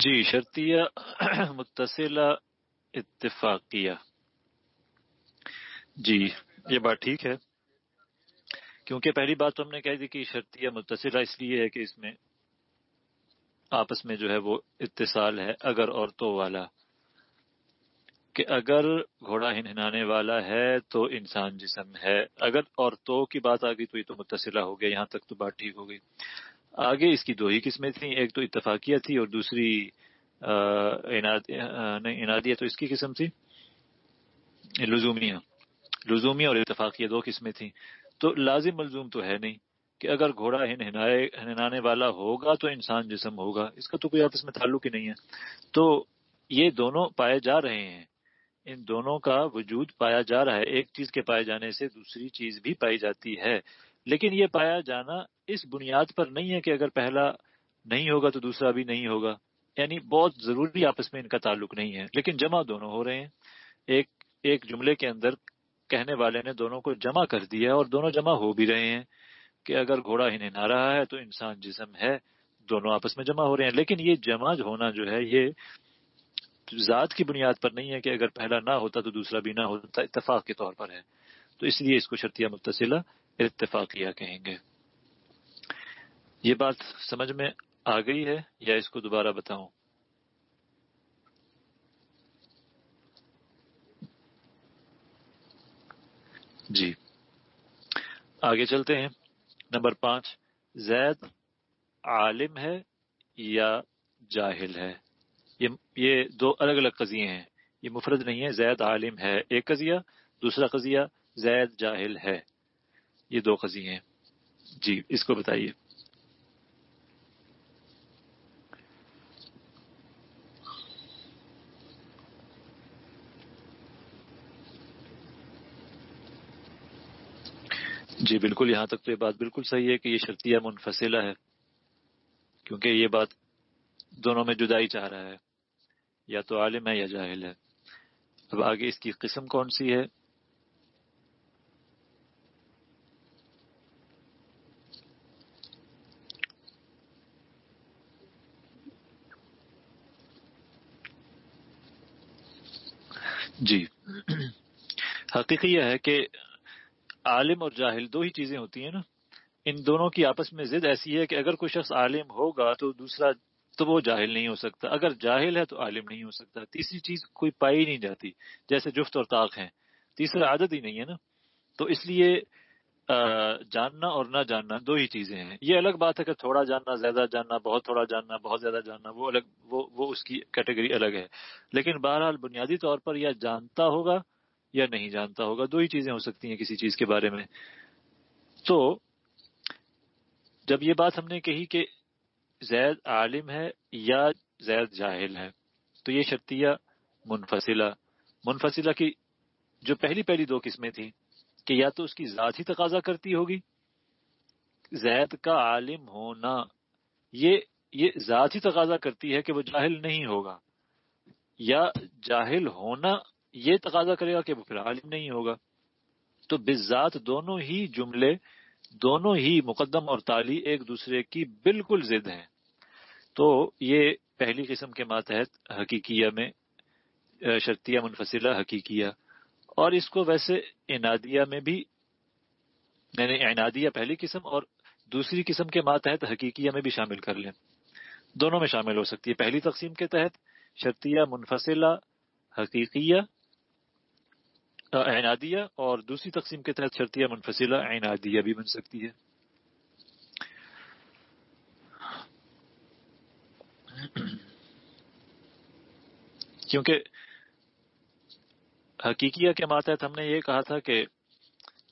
جی شرطیہ متصلہ اتفاقیہ۔ جی یہ بات ٹھیک ہے۔ کیونکہ پہلی بات تو ہم نے کہہ دی کہ شرطیہ متصلہ اس لیے ہے کہ اس میں آپس میں جو ہے وہ اتصال ہے اگر اور تو والا۔ کہ اگر گھوڑا ہنانے والا ہے تو انسان جسم ہے۔ اگر اور تو کی بات آ گئی تو یہ تو متصلہ ہو گیا، یہاں تک تو بات ٹھیک ہو گئی۔ آگے اس کی دو ہی قسمیں تھیں، ایک تو اتفاقیہ تھی اور دوسری انادیہ تو اس کی قسم تھی؟ لزومیہ۔ لزومیہ اور اتفاقیہ دو قسمیں تھیں۔ تو لازم ملزوم تو ہے نہیں کہ اگر گھوڑا ہنانے والا ہوگا تو انسان جسم ہوگا۔ اس کا تو کوئی آپس میں تعلق ہی نہیں ہے۔ تو یہ دونوں پائے جا رہے ہیں۔ ان دونوں کا وجود پایا جا رہا ہے۔ ایک چیز کے پائے جانے سے دوسری چیز بھی پائی جاتی ہے۔ لیکن یہ پایا جانا اس بنیاد پر نہیں ہے کہ اگر پہلا نہیں ہوگا تو دوسرا بھی نہیں ہوگا۔ یعنی بہت ضروری آپس میں ان کا تعلق نہیں ہے۔ لیکن جمع دونوں ہو رہے ہیں۔ ایک ایک جملے کے اندر کہنے والے نے دونوں کو جمع کر دیا اور دونوں جمع ہو بھی رہے ہیں کہ اگر گھوڑا انہیں نہ رہا ہے تو انسان جسم ہے، دونوں آپس میں جمع ہو رہے ہیں۔ لیکن یہ جمع ہونا جو ہے، یہ ذات کی بنیاد پر نہیں ہے کہ اگر پہلا نہ ہوتا تو دوسرا بھی نہ ہوتا، اتفاق کے طور پر ہے۔ تو اس لیے اس کو شرطیہ متصلہ اتفاقیہ کہیں گے۔ یہ بات سمجھ میں آ گئی ہے یا اس کو دوبارہ بتاؤں؟ جی۔ آگے چلتے ہیں۔ نمبر پانچ، زید عالم ہے یا جاہل ہے؟ یہ دو الگ الگ قضیے ہیں۔ یہ مفرد نہیں ہے، زید عالم ہے ایک قضیہ، دوسرا قضیہ زید جاہل ہے۔ یہ دو قضیے ہیں۔ جی اس کو بتائیے۔ جی بالکل، یہاں تک تو یہ بات بالکل صحیح ہے کہ یہ شرطیہ منفصلہ ہے، کیونکہ یہ بات دونوں میں جدائی چاہ رہا ہے، یا تو عالم ہے یا جاہل ہے۔ اب آگے اس کی قسم کون سی ہے؟ جی حقیقی یہ ہے کہ عالم اور جاہل دو ہی چیزیں ہوتی ہیں نا۔ ان دونوں کی آپس میں ضد ایسی ہے کہ اگر کوئی شخص عالم ہوگا تو دوسرا تو وہ جاہل نہیں ہو سکتا۔ اگر جاہل ہے تو عالم نہیں ہو سکتا۔ تیسری چیز کوئی پائی نہیں جاتی، جیسے جفت اور طاق ہیں۔ تیسرا عادت ہی نہیں ہے نا۔ تو اس لیے جاننا اور نہ جاننا دو ہی چیزیں ہیں۔ یہ الگ بات ہے کہ تھوڑا جاننا، زیادہ جاننا، بہت تھوڑا جاننا، بہت زیادہ جاننا، وہ الگ، وہ وہ اس کی کیٹیگری الگ ہے۔ لیکن بہرحال بنیادی طور پر یا جانتا ہوگا یا نہیں جانتا ہوگا، دو ہی چیزیں ہو سکتی ہیں کسی چیز کے بارے میں۔ تو جب یہ بات ہم نے کہی کہ زید عالم ہے یا زید جاہل ہے، تو یہ شرطیہ منفصلہ منفصلہ کی جو پہلی پہلی دو قسمیں تھیں کہ یا تو اس کی ذات ہی تقاضا کرتی ہوگی، زید کا عالم ہونا، یہ یہ ذات ہی تقاضا کرتی ہے کہ وہ جاہل نہیں ہوگا، یا جاہل ہونا یہ تقاضا کرے گا کہ وہ پھر عالم نہیں ہوگا۔ تو بذات دونوں ہی جملے دونوں ہی مقدم اور تالی ایک دوسرے کی بالکل ضد ہیں۔ تو یہ پہلی قسم کے ماتحت حقیقیہ میں شرطیہ منفصلہ حقیقیہ۔ اور اس کو ویسے انادیہ میں بھی یعنی انادیہ پہلی قسم اور دوسری قسم کے ماتحت حقیقیہ میں بھی شامل کر لیں۔ دونوں میں شامل ہو سکتی ہے۔ پہلی تقسیم کے تحت شرطیہ منفصلہ حقیقیہ عنادیہ اور دوسری تقسیم کے تحت شرطیہ منفصلہ عنادیہ بھی بن سکتی ہے۔ کیونکہ حقیقیہ کے ماتحت ہم نے یہ کہا تھا کہ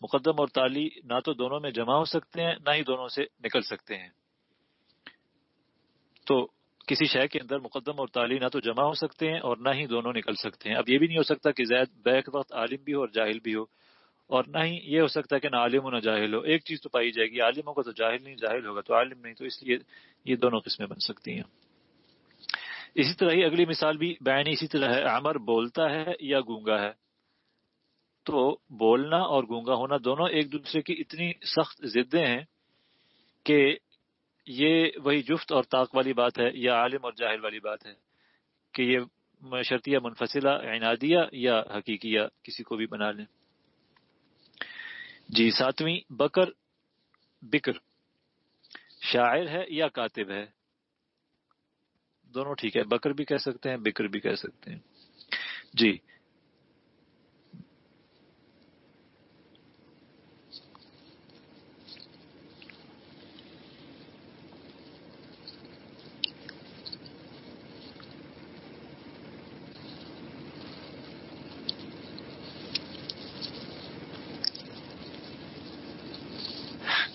مقدم اور تالی نہ تو دونوں میں جمع ہو سکتے ہیں، نہ ہی دونوں سے نکل سکتے ہیں۔ تو کسی شے کے اندر مقدم اور تالی نہ تو جمع ہو سکتے ہیں اور نہ ہی دونوں نکل سکتے ہیں۔ اب یہ بھی نہیں ہو سکتا کہ زید بیک وقت عالم بھی ہو اور جاہل بھی ہو اور نہ ہی یہ ہو سکتا ہے کہ نہ عالم ہو نہ جاہل ہو۔ ایک چیز تو پائی جائے گی عالم ہوگا تو جاہل نہیں، جاہل ہوگا تو عالم نہیں، تو اس لیے یہ دونوں قسمیں بن سکتی ہیں۔ اسی طرح ہی اگلی مثال بھی بیان اسی طرح ہے۔ عمر بولتا ہے یا گونگا ہے؟ تو بولنا اور گونگا ہونا دونوں ایک دوسرے کی اتنی سخت ضدیں ہیں کہ یہ وہی جفت اور طاق والی بات ہے، یا عالم اور جاہل والی بات ہے کہ یہ شرطیہ، منفصلہ، عنادیہ یا حقیقیہ کسی کو بھی بنا لیں۔ جی ساتویں، بکر بکر۔ شاعر ہے یا کاتب ہے؟ دونوں ٹھیک ہے، بکر بھی کہہ سکتے ہیں، بکر بھی کہہ سکتے ہیں۔ جی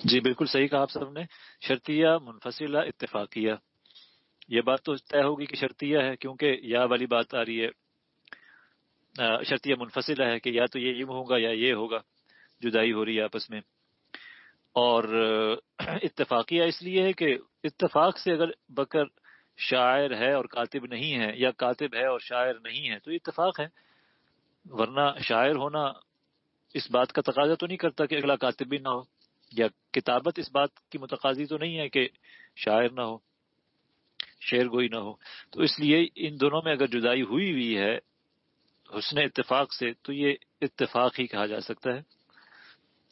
جی بالکل صحیح کہا آپ سب نے۔ شرطیہ منفصلہ اتفاقیہ۔ یہ بات تو طے ہوگی کہ شرطیہ ہے، کیونکہ یا والی بات آ رہی ہے شرطیہ منفصلہ ہے کہ یا تو یہ ہوگا یا یہ ہوگا، جدائی ہو رہی ہے آپس میں۔ اور اتفاقیہ اس لیے ہے کہ اتفاق سے اگر بکر شاعر ہے اور کاتب نہیں ہے، یا کاتب ہے اور شاعر نہیں ہے، تو اتفاق ہے۔ ورنہ شاعر ہونا اس بات کا تقاضا تو نہیں کرتا کہ اگلا کاتب بھی نہ ہو۔ یا کتابت اس بات کی متقاضی تو نہیں ہے کہ شاعر نہ ہو، شعر گوئی نہ ہو۔ تو اس لیے ان دونوں میں اگر جدائی ہوئی ہوئی ہے حسن اتفاق سے، تو یہ اتفاق ہی کہا جا سکتا ہے۔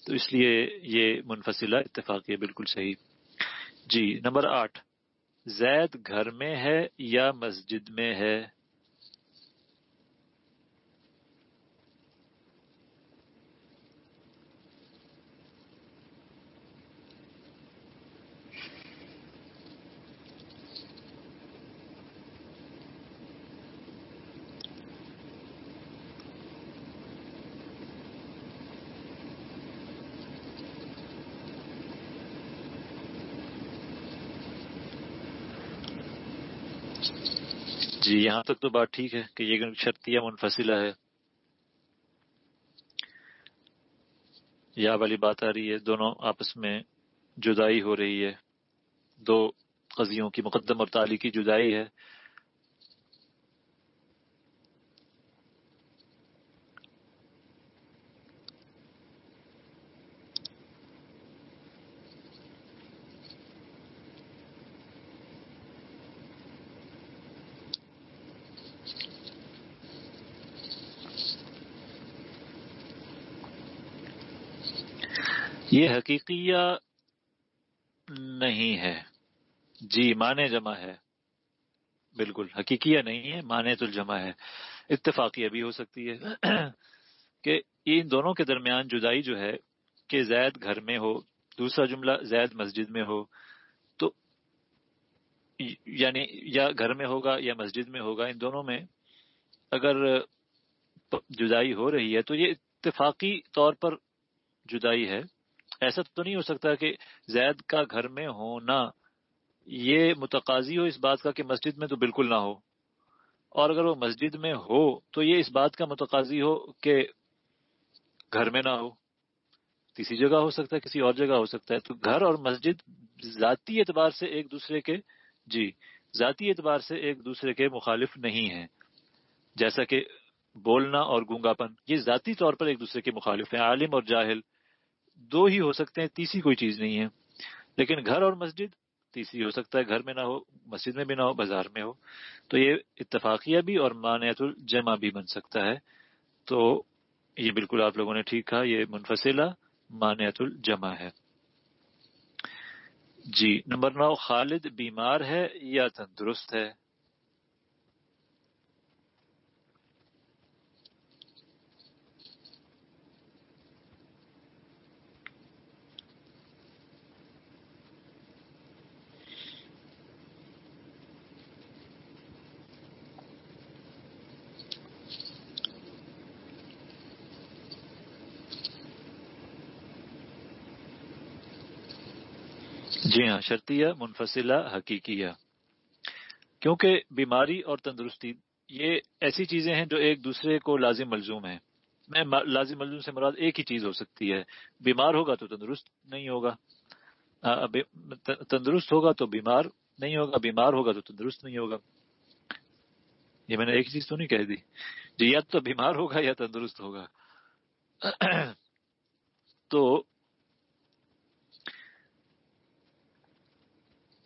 تو اس لیے یہ منفصلہ اتفاق یہ بالکل صحیح۔ جی نمبر آٹھ۔ زید گھر میں ہے یا مسجد میں ہے جی یہاں تک تو بات ٹھیک ہے کہ یہ شرطیہ منفصلہ ہے یا والی بات آ رہی ہے، دونوں آپس میں جدائی ہو رہی ہے، دو قضیوں کی مقدم اور تعلی کی جدائی ہے۔ یہ حقیقیہ نہیں ہے۔ جی مانے جمع ہے۔ بالکل، حقیقیہ نہیں ہے مانے تو جمع ہے۔ اتفاقیہ بھی ہو سکتی ہے کہ ان دونوں کے درمیان جدائی جو ہے کہ زید گھر میں ہو، دوسرا جملہ زید مسجد میں ہو، تو یعنی یا گھر میں ہوگا یا مسجد میں ہوگا، ان دونوں میں اگر جدائی ہو رہی ہے تو یہ اتفاقی طور پر جدائی ہے۔ ایسا تو نہیں ہو سکتا کہ زید کا گھر میں ہونا یہ متقاضی ہو اس بات کا کہ مسجد میں تو بالکل نہ ہو۔ اور اگر وہ مسجد میں ہو تو یہ اس بات کا متقاضی ہو کہ گھر میں نہ ہو۔ کسی جگہ ہو سکتا ہے، کسی اور جگہ ہو سکتا ہے۔ تو گھر اور مسجد ذاتی اعتبار سے ایک دوسرے کے جی ذاتی اعتبار سے ایک دوسرے کے مخالف نہیں ہیں۔ جیسا کہ بولنا اور گونگا پن یہ ذاتی طور پر ایک دوسرے کے مخالف ہیں، عالم اور جاہل۔ دو ہی ہو سکتے ہیں، تیسری کوئی چیز نہیں ہے۔ لیکن گھر اور مسجد، تیسری ہو سکتا ہے، گھر میں نہ ہو، مسجد میں بھی نہ ہو، بازار میں ہو۔ تو یہ اتفاقیہ بھی اور مانیت الجمع بھی بن سکتا ہے۔ تو یہ بالکل آپ لوگوں نے ٹھیک کہا، یہ منفصلہ مانیت الجمع ہے۔ جی نمبر نو، خالد بیمار ہے یا تندرست ہے؟ جی ہاں شرطیہ، منفصلہ، حقیقیہ۔ کیونکہ بیماری اور تندرستی، یہ ایسی چیزیں ہیں جو ایک دوسرے کو لازم ملزوم ہیں۔ میں لازم ملزوم سے مراد ایک ہی چیز ہو سکتی ہے۔ بیمار ہوگا تو تندرست نہیں ہوگا۔ تندرست ہوگا تو بیمار نہیں ہوگا، بیمار ہوگا تو تندرست نہیں ہوگا۔ یہ میں نے ایک چیز تو نہیں کہہ دی۔ جی یا تو بیمار ہوگا یا تندرست ہوگا۔ تو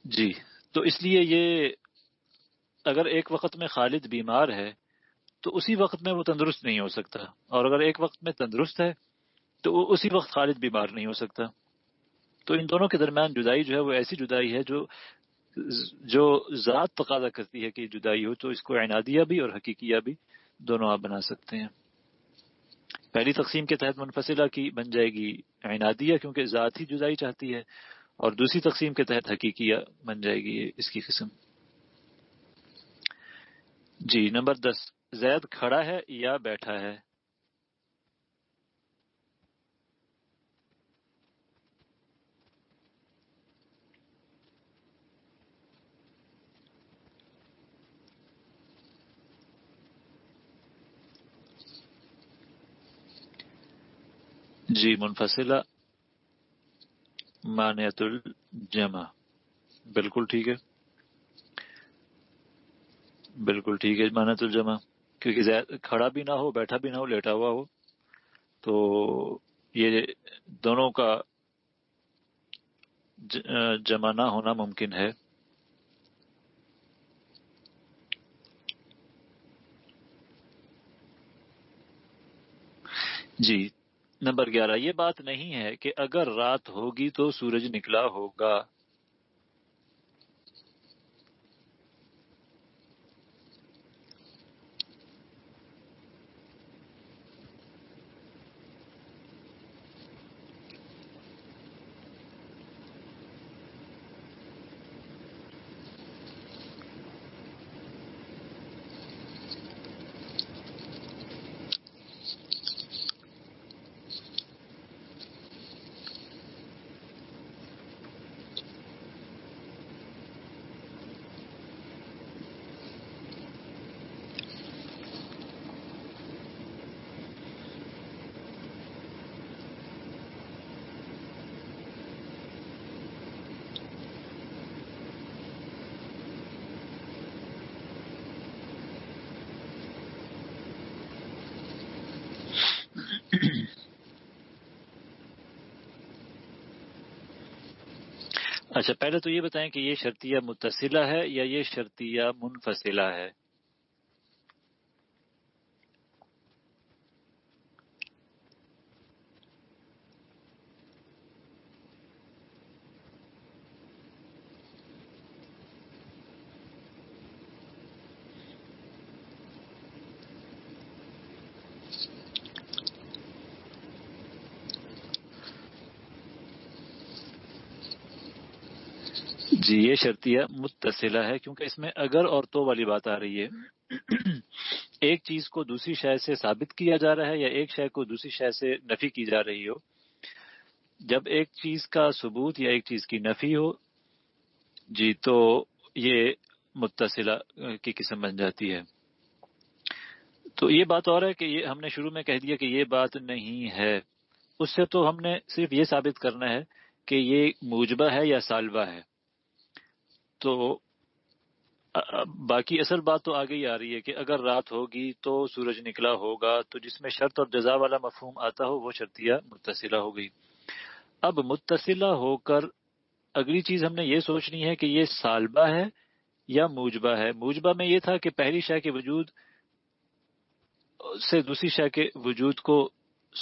جی تو اس لیے یہ اگر ایک وقت میں خالد بیمار ہے، تو اسی وقت میں وہ تندرست نہیں ہو سکتا۔ اور اگر ایک وقت میں تندرست ہے، تو وہ اسی وقت خالد بیمار نہیں ہو سکتا۔ تو ان دونوں کے درمیان جدائی جو ہے، وہ ایسی جدائی ہے جو جو ذات تقاضا کرتی ہے کہ جدائی ہو، تو اس کو عنادیہ بھی اور حقیقیہ بھی دونوں آپ بنا سکتے ہیں۔ پہلی تقسیم کے تحت منفصلہ کی بن جائے گی عنادیہ، کیونکہ ذات ہی جدائی چاہتی ہے۔ اور دوسری تقسیم کے تحت حقیقیہ بن جائے گی اس کی قسم۔ جی نمبر دس۔ زید کھڑا ہے یا بیٹھا ہے؟ جی منفصلہ۔ مانیت الجمع بالکل ٹھیک ہے۔ بالکل ٹھیک ہے مانیت الجمع کیونکہ کھڑا بھی نہ ہو، بیٹھا بھی نہ ہو، لیٹا ہوا ہو، تو یہ دونوں کا جمع نہ ہونا ممکن ہے۔ جی۔ نمبر گیارہ یہ بات نہیں ہے کہ اگر رات ہوگی تو سورج نکلا ہوگا۔ اچھا پہلے تو یہ بتائیں کہ یہ شرطیہ متصلہ ہے یا یہ شرطیہ منفصلہ ہے؟ جی یہ شرطیہ متصلہ ہے، کیونکہ اس میں اگر اور تو والی بات آ رہی ہے، ایک چیز کو دوسری شے سے ثابت کیا جا رہا ہے یا ایک شے کو دوسری شے سے نفی کی جا رہی ہو۔ جب ایک چیز کا ثبوت یا ایک چیز کی نفی ہو جی تو یہ متصلہ کی قسم بن جاتی ہے۔ تو یہ بات اور ہے کہ یہ ہم نے شروع میں کہہ دیا کہ یہ بات نہیں ہے۔ اس سے تو ہم نے صرف یہ ثابت کرنا ہے کہ یہ موجبہ ہے یا سالبہ ہے۔ تو باقی اصل بات تو آگے ہی آ رہی ہے کہ اگر رات ہوگی تو سورج نکلا ہوگا تو جس میں شرط اور جزا والا مفہوم آتا ہو وہ شرطیہ متصلہ ہو گئی۔ اب متصلہ ہو کر اگلی چیز ہم نے یہ سوچنی ہے کہ یہ سالبہ ہے یا موجبہ ہے۔ موجبہ میں یہ تھا کہ پہلی شے کے وجود سے دوسری شے کے وجود کو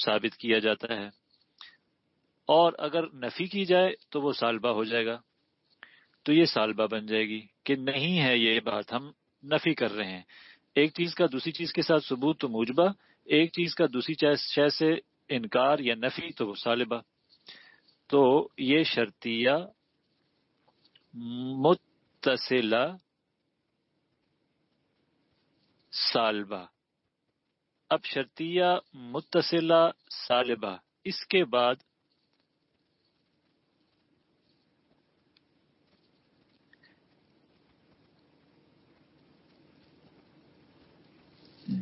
ثابت کیا جاتا ہے۔ اور اگر نفی کی جائے تو وہ سالبہ ہو جائے گا۔ تو یہ سالبہ بن جائے گی کہ نہیں ہے یہ بات ہم نفی کر رہے ہیں۔ ایک چیز کا دوسری چیز کے ساتھ ثبوت تو موجبہ، ایک چیز کا دوسری شے سے انکار یا نفی تو وہ سالبہ۔ تو یہ شرطیہ متصلہ سالبہ۔ اب شرطیہ متصلہ سالبہ، اس کے بعد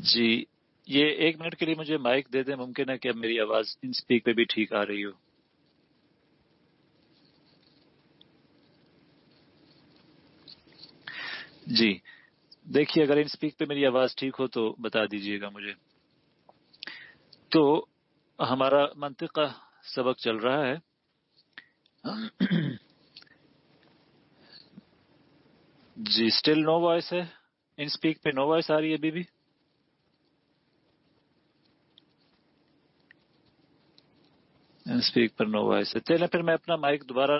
جی یہ ایک منٹ کے لیے مجھے مائک دے دیں، ممکن ہے کہ اب میری آواز ان اسپیک پہ بھی ٹھیک آ رہی ہو۔ جی دیکھیے، اگر ان اسپیک پہ میری آواز ٹھیک ہو تو بتا دیجیے گا مجھے۔ تو ہمارا منطقہ سبق چل رہا ہے۔ جی اسٹل نو وائس ہے۔ ان اسپیک پہ نو وائس آ رہی ہے ابھی بھی اسپیک پر نو وائس ہے چلے پھر میں اپنا مائک دوبارہ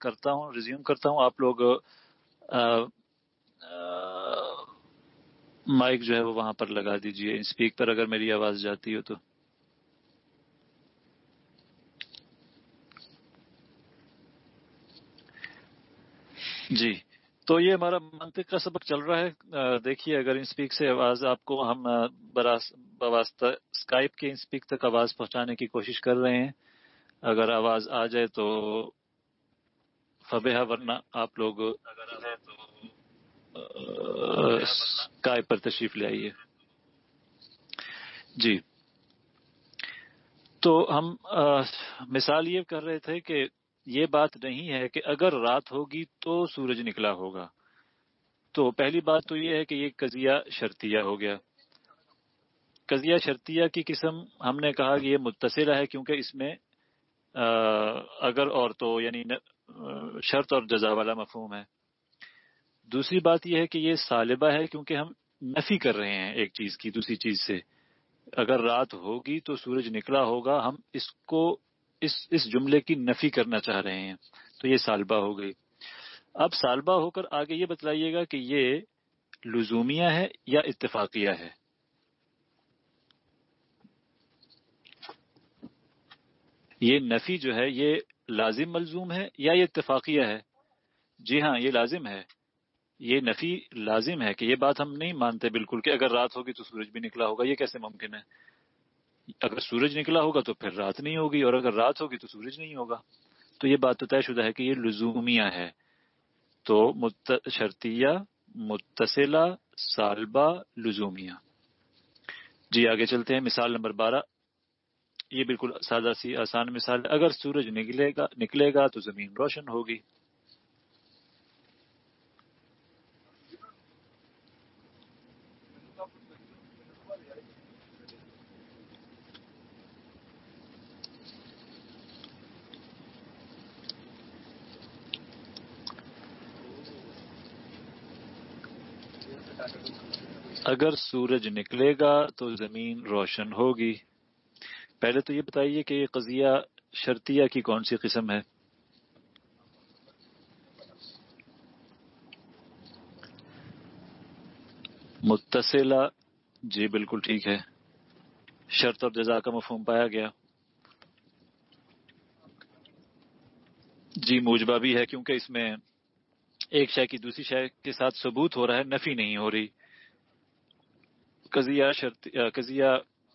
کرتا ہوں ریزیوم کرتا ہوں آپ لوگ مائک جو ہے وہ وہاں پر لگا دیجیے اسپیک پر اگر میری آواز جاتی ہو تو جی تو یہ ہمارا منطق کا سبق چل رہا ہے دیکھیے اگر انسپیک سے آواز آپ کو ہم بواسطہ اسکائپ کے انسپیک تک آواز پہنچانے کی کوشش کر رہے ہیں اگر آواز آ جائے تو فبہ ورنہ آپ لوگ اسکائپ پر تشریف لے آئیے۔ جی۔ تو ہم مثال یہ کر رہے تھے کہ یہ بات نہیں ہے کہ اگر رات ہوگی تو سورج نکلا ہوگا۔ تو پہلی بات تو یہ ہے کہ یہ قضیہ شرطیہ ہو گیا۔ قضیہ شرطیہ کی قسم ہم نے کہا کہ یہ متصلہ ہے کیونکہ اس میں اگر اور تو یعنی شرط اور جزا والا مفہوم ہے۔ دوسری بات یہ ہے کہ یہ سالبہ ہے کیونکہ ہم نفی کر رہے ہیں ایک چیز کی دوسری چیز سے۔ اگر رات ہوگی تو سورج نکلا ہوگا، ہم اس کو، اس اس جملے کی نفی کرنا چاہ رہے ہیں۔ تو یہ سالبہ ہو گئی۔ اب سالبہ ہو کر آگے یہ بتلائیے گا کہ یہ لزومیہ ہے یا اتفاقیہ ہے۔ یہ نفی جو ہے، یہ لازم ملزوم ہے یا یہ اتفاقیہ ہے؟ جی ہاں یہ لازم ہے۔ یہ نفی لازم ہے کہ یہ بات ہم نہیں مانتے بالکل کہ اگر رات ہوگی تو سورج بھی نکلا ہوگا، یہ کیسے ممکن ہے؟ اگر سورج نکلا ہوگا تو پھر رات نہیں ہوگی اور اگر رات ہوگی تو سورج نہیں ہوگا۔ تو یہ بات تو طے شدہ ہے کہ یہ لزومیہ ہے۔ تو شرطیہ، متصلہ، سالبہ، لزومیہ۔ جی آگے چلتے ہیں، مثال نمبر بارہ۔ یہ بالکل سادہ سی آسان مثال اگر سورج نکلے گا نکلے گا تو زمین روشن ہوگی۔ اگر سورج نکلے گا تو زمین روشن ہوگی۔ پہلے تو یہ بتائیے کہ یہ قضیہ شرطیہ کی کون سی قسم ہے؟ متصلہ جی بالکل ٹھیک ہے۔ شرط اور جزا کا مفہوم پایا گیا۔ جی موجبہ بھی ہے کیونکہ اس میں ایک شے کی دوسری شے کے ساتھ ثبوت ہو رہا ہے، نفی نہیں ہو رہی۔ قضیہ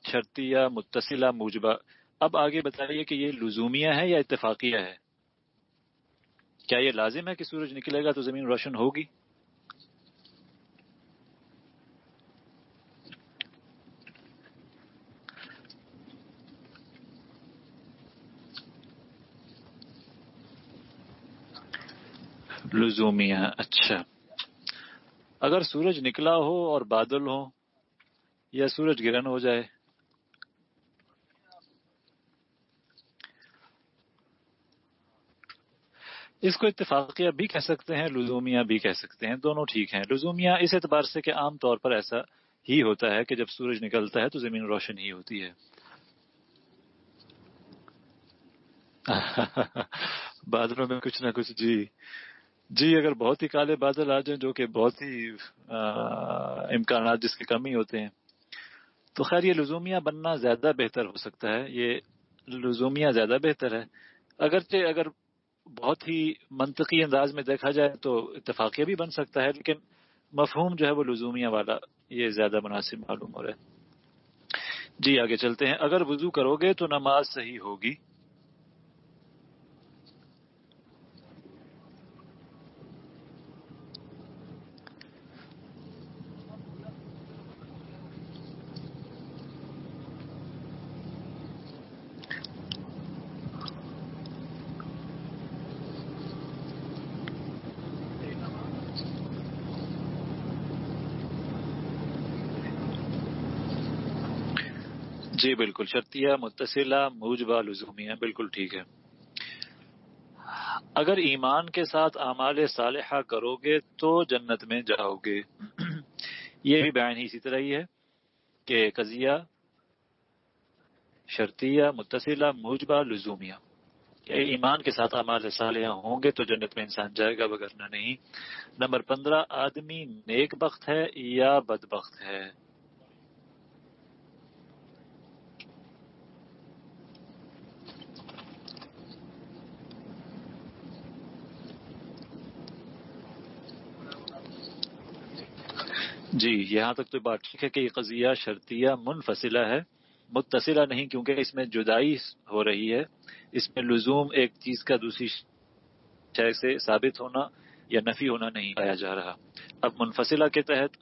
شرطیہ متصلہ موجبہ۔ اب آگے بتائیے کہ یہ لزومیہ ہے یا اتفاقیہ ہے؟ کیا یہ لازم ہے کہ سورج نکلے گا تو زمین روشن ہوگی؟ لزومیہ اچھا۔ اگر سورج نکلا ہو اور بادل ہو یا سورج گرہن ہو جائے اس کو اتفاقیہ بھی کہہ سکتے ہیں، لزومیہ بھی کہہ سکتے ہیں، دونوں ٹھیک ہیں۔ لزومیہ اس اعتبار سے کہ عام طور پر ایسا ہی ہوتا ہے کہ جب سورج نکلتا ہے تو زمین روشن ہی ہوتی ہے۔ بادلوں میں کچھ نہ کچھ جی۔ جی اگر بہت ہی کالے بادل آ جائیں جو کہ بہت ہی امکانات جس کی کمی ہوتے ہیں، تو خیر یہ لزومیہ بننا زیادہ بہتر ہو سکتا ہے۔ یہ لزومیہ زیادہ بہتر ہے۔ اگرچہ اگر بہت ہی منطقی انداز میں دیکھا جائے تو اتفاقیہ بھی بن سکتا ہے، لیکن مفہوم جو ہے وہ لزومیہ والا، یہ زیادہ مناسب معلوم ہو رہا ہے۔ جی آگے چلتے ہیں۔ اگر وضو کرو گے تو نماز صحیح ہوگی۔ جی بالکل، شرطیہ متصلہ موجبہ لزومیہ بالکل ٹھیک ہے۔ اگر ایمان کے ساتھ اعمال صالحہ کرو گے تو جنت میں جاؤ گے۔ یہ بھی بیان ہی اسی طرح ہی ہے کہ قضیہ شرطیہ، متصلہ، موجبہ، لزومیہ۔ ایمان کے ساتھ اعمال صالحہ ہوں گے تو جنت میں انسان جائے گا بگرنا نہیں۔ نمبر پندرہ، آدمی نیک بخت ہے یا بد بخت ہے؟ جی یہاں تک تو بات ٹھیک ہے کہ یہ قضیہ شرطیہ منفصلہ ہے، متصلہ نہیں کیونکہ اس میں جدائی ہو رہی ہے۔ اس میں لزوم ایک چیز کا دوسری شے سے ثابت ہونا یا نفی ہونا نہیں پایا جا رہا۔ اب منفصلہ کے تحت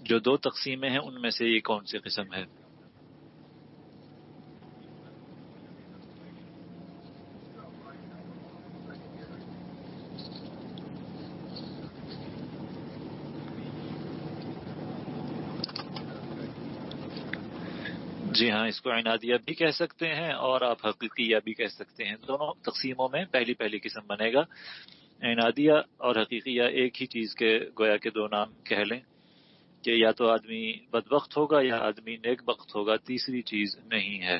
جو دو تقسیمیں ہیں، ان میں سے یہ کون سی قسم ہے؟ جی ہاں اس کو عنادیہ بھی کہہ سکتے ہیں اور آپ حقیقیہ بھی کہہ سکتے ہیں۔ دونوں تقسیموں میں پہلی پہلی قسم بنے گا۔ عنادیہ اور حقیقیہ ایک ہی چیز کے گویا کے دو نام کہہ لیں کہ یا تو آدمی بد وقت ہوگا یا آدمی نیک وقت ہوگا، تیسری چیز نہیں ہے۔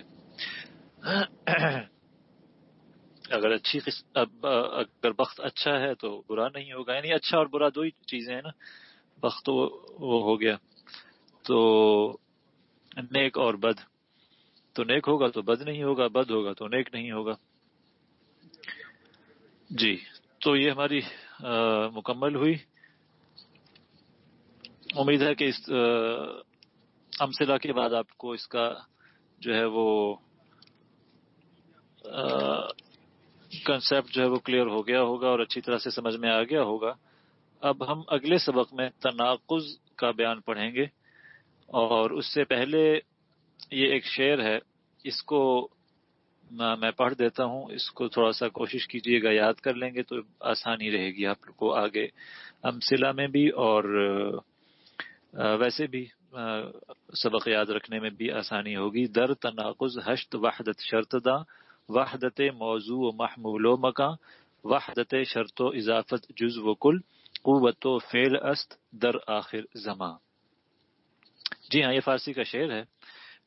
اگر اچھی اگر وقت اچھا ہے تو برا نہیں ہوگا۔ یعنی اچھا اور برا دو ہی چیزیں ہیں نا۔ وقت وہ ہو گیا۔ تو نیک اور بد۔ تو نیک ہوگا تو بد نہیں ہوگا، بد ہوگا تو نیک نہیں ہوگا۔ جی تو یہ ہماری مکمل ہوئی۔ امید ہے کہ اس امسلا کے بعد آپ کو اس کا جو ہے وہ کنسپٹ جو ہے وہ کلیئر ہو گیا ہوگا اور اچھی طرح سے سمجھ میں آ گیا ہوگا۔ اب ہم اگلے سبق میں تناقض کا بیان پڑھیں گے اور اس سے پہلے یہ ایک شعر ہے۔ اس کو میں پڑھ دیتا ہوں۔ اس کو تھوڑا سا کوشش کیجیے گا، یاد کر لیں گے تو آسانی رہے گی آپ کو آگے۔ امسلا میں بھی اور ویسے بھی سبق یاد رکھنے میں بھی آسانی ہوگی۔ در تناقض حشت وحدت شرط دا وحدت موضوع و محمول و مکاں، وحدت شرط و اضافت جز و کل، قوت و فیل است، در آخر زماں جی ہاں یہ فارسی کا شعر ہے۔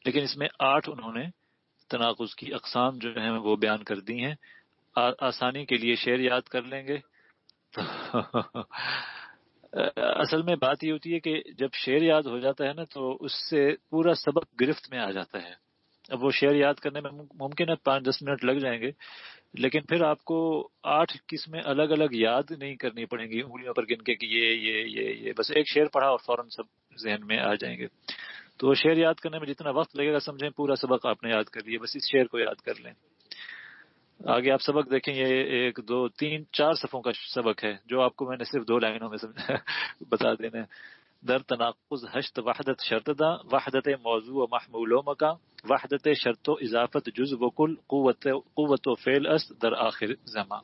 لیکن اس میں آٹھ انہوں نے تناقض کی اقسام جو ہیں وہ بیان کر دی ہیں۔ آسانی کے لیے شعر یاد کر لیں گے۔ اصل میں بات یہ ہوتی ہے کہ جب شعر یاد ہو جاتا ہے نا تو اس سے پورا سبق گرفت میں آ جاتا ہے۔ اب وہ شعر یاد کرنے میں ممکن ہے پانچ دس منٹ لگ جائیں گے، لیکن پھر آپ کو آٹھ قسمیں الگ الگ یاد نہیں کرنی پڑیں گی، انگلیوں پر گن کے کہ یہ یہ یہ یہ، بس ایک شعر پڑھا اور فوراً سب ذہن میں آ جائیں گے۔ تو شعر یاد کرنے میں جتنا وقت لگے گا سمجھیں، پورا سبق آپ نے یاد کر لیا، بس اس شعر کو یاد کر لیں۔ آگے آپ سبق دیکھیں، یہ ایک، دو، تین، چار صفوں کا سبق ہے، جو آپ کو میں نے صرف دو لائنوں میں بتا دینا در تناقض حشت وحدت شرط دا وحدت موضوع و محمول و مکا وحدت شرط و اضافت جز و کل، قوت قوت و فعل است در آخر زماں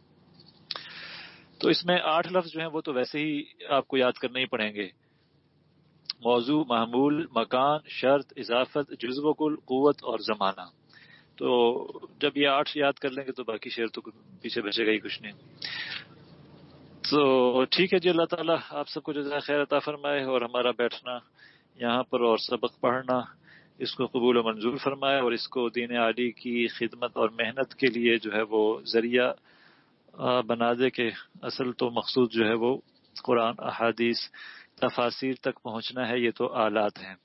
تو اس میں آٹھ لفظ جو ہیں، وہ تو ویسے ہی آپ کو یاد کرنے ہی پڑیں گے۔ موضوع محمول مکان، شرط، اضافت، جزو و کل، قوت اور زمانہ۔ تو جب یہ آٹھ یاد کر لیں گے تو باقی شعر تو پیچھے بچے گا ہی کچھ نہیں۔ تو ٹھیک ہے جی اللہ تعالیٰ آپ سب کو جزائے خیر عطا فرمائے اور ہمارا بیٹھنا، یہاں پر اور سبق پڑھنا، اس کو قبول و منظور فرمائے اور اس کو دین عالی کی خدمت اور محنت کے لیے جو ہے وہ ذریعہ بنا دے کہ اصل تو مقصود جو ہے وہ قرآن، احادیث تفاصیر تک پہنچنا ہے، یہ تو آلات ہیں۔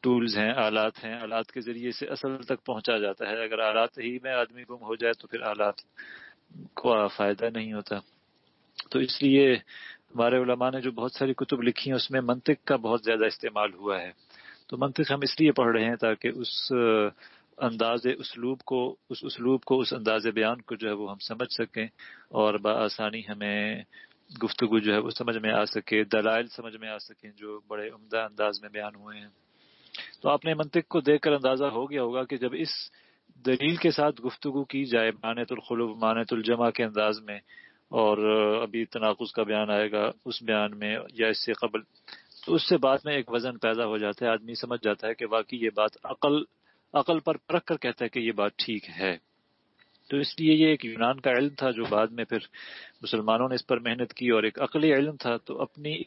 ٹولز ہیں، آلات ہیں۔ آلات کے ذریعے سے اصل تک پہنچا جاتا ہے۔ اگر آلات ہی میں آدمی گم ہو جائے تو پھر آلات کو فائدہ نہیں ہوتا۔ تو اس لیے ہمارے علماء نے جو بہت ساری کتب لکھی ہیں، اس میں منطق کا بہت زیادہ استعمال ہوا ہے۔ تو منطق ہم اس لیے پڑھ رہے ہیں تاکہ اس انداز اسلوب کو، اس اسلوب کو، اس انداز بیان کو جو ہے وہ ہم سمجھ سکیں اور بآسانی ہمیں گفتگو جو ہے وہ سمجھ میں آ سکے، دلائل سمجھ میں آ سکیں جو بڑے عمدہ انداز میں بیان ہوئے ہیں۔ تو آپ نے منطق کو دیکھ کر اندازہ ہو گیا ہوگا کہ جب اس دلیل کے ساتھ گفتگو کی جائے مانت الخلوب مانت الجمع کے انداز میں اور ابھی تناقض کا بیان آئے گا اس بیان میں یا اس سے قبل، تو اس سے بعد میں ایک وزن پیدا ہو جاتا ہے، آدمی سمجھ جاتا ہے کہ واقعی یہ بات عقل عقل پر پرکھ کر کہتا ہے کہ یہ بات ٹھیک ہے۔ تو اس لیے یہ ایک یونان کا علم تھا جو بعد میں پھر مسلمانوں نے اس پر محنت کی اور ایک عقلی علم تھا، تو اپنی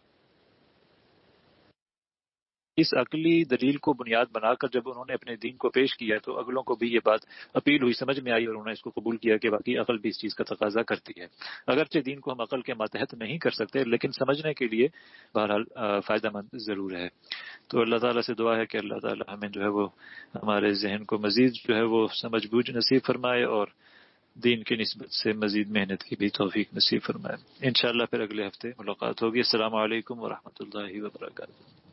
اس عقلی دلیل کو بنیاد بنا کر جب انہوں نے اپنے دین کو پیش کیا تو اگلوں کو بھی یہ بات اپیل ہوئی، سمجھ میں آئی اور انہوں نے اس کو قبول کیا کہ باقی عقل بھی اس چیز کا تقاضا کرتی ہے۔ اگرچہ دین کو ہم عقل کے ماتحت نہیں کر سکتے، لیکن سمجھنے کے لیے بہرحال فائدہ مند ضرور ہے۔ تو اللہ تعالیٰ سے دعا ہے کہ اللہ تعالیٰ ہمیں جو ہے وہ ہمارے ذہن کو مزید جو ہے وہ سمجھ بوجھ نصیب فرمائے اور دین کی نسبت سے مزید محنت کی بھی توفیق نصیب فرمائے۔ انشاءاللہ پھر اگلے ہفتے ملاقات ہوگی۔ السلام علیکم ورحمۃ اللہ وبرکاتہ۔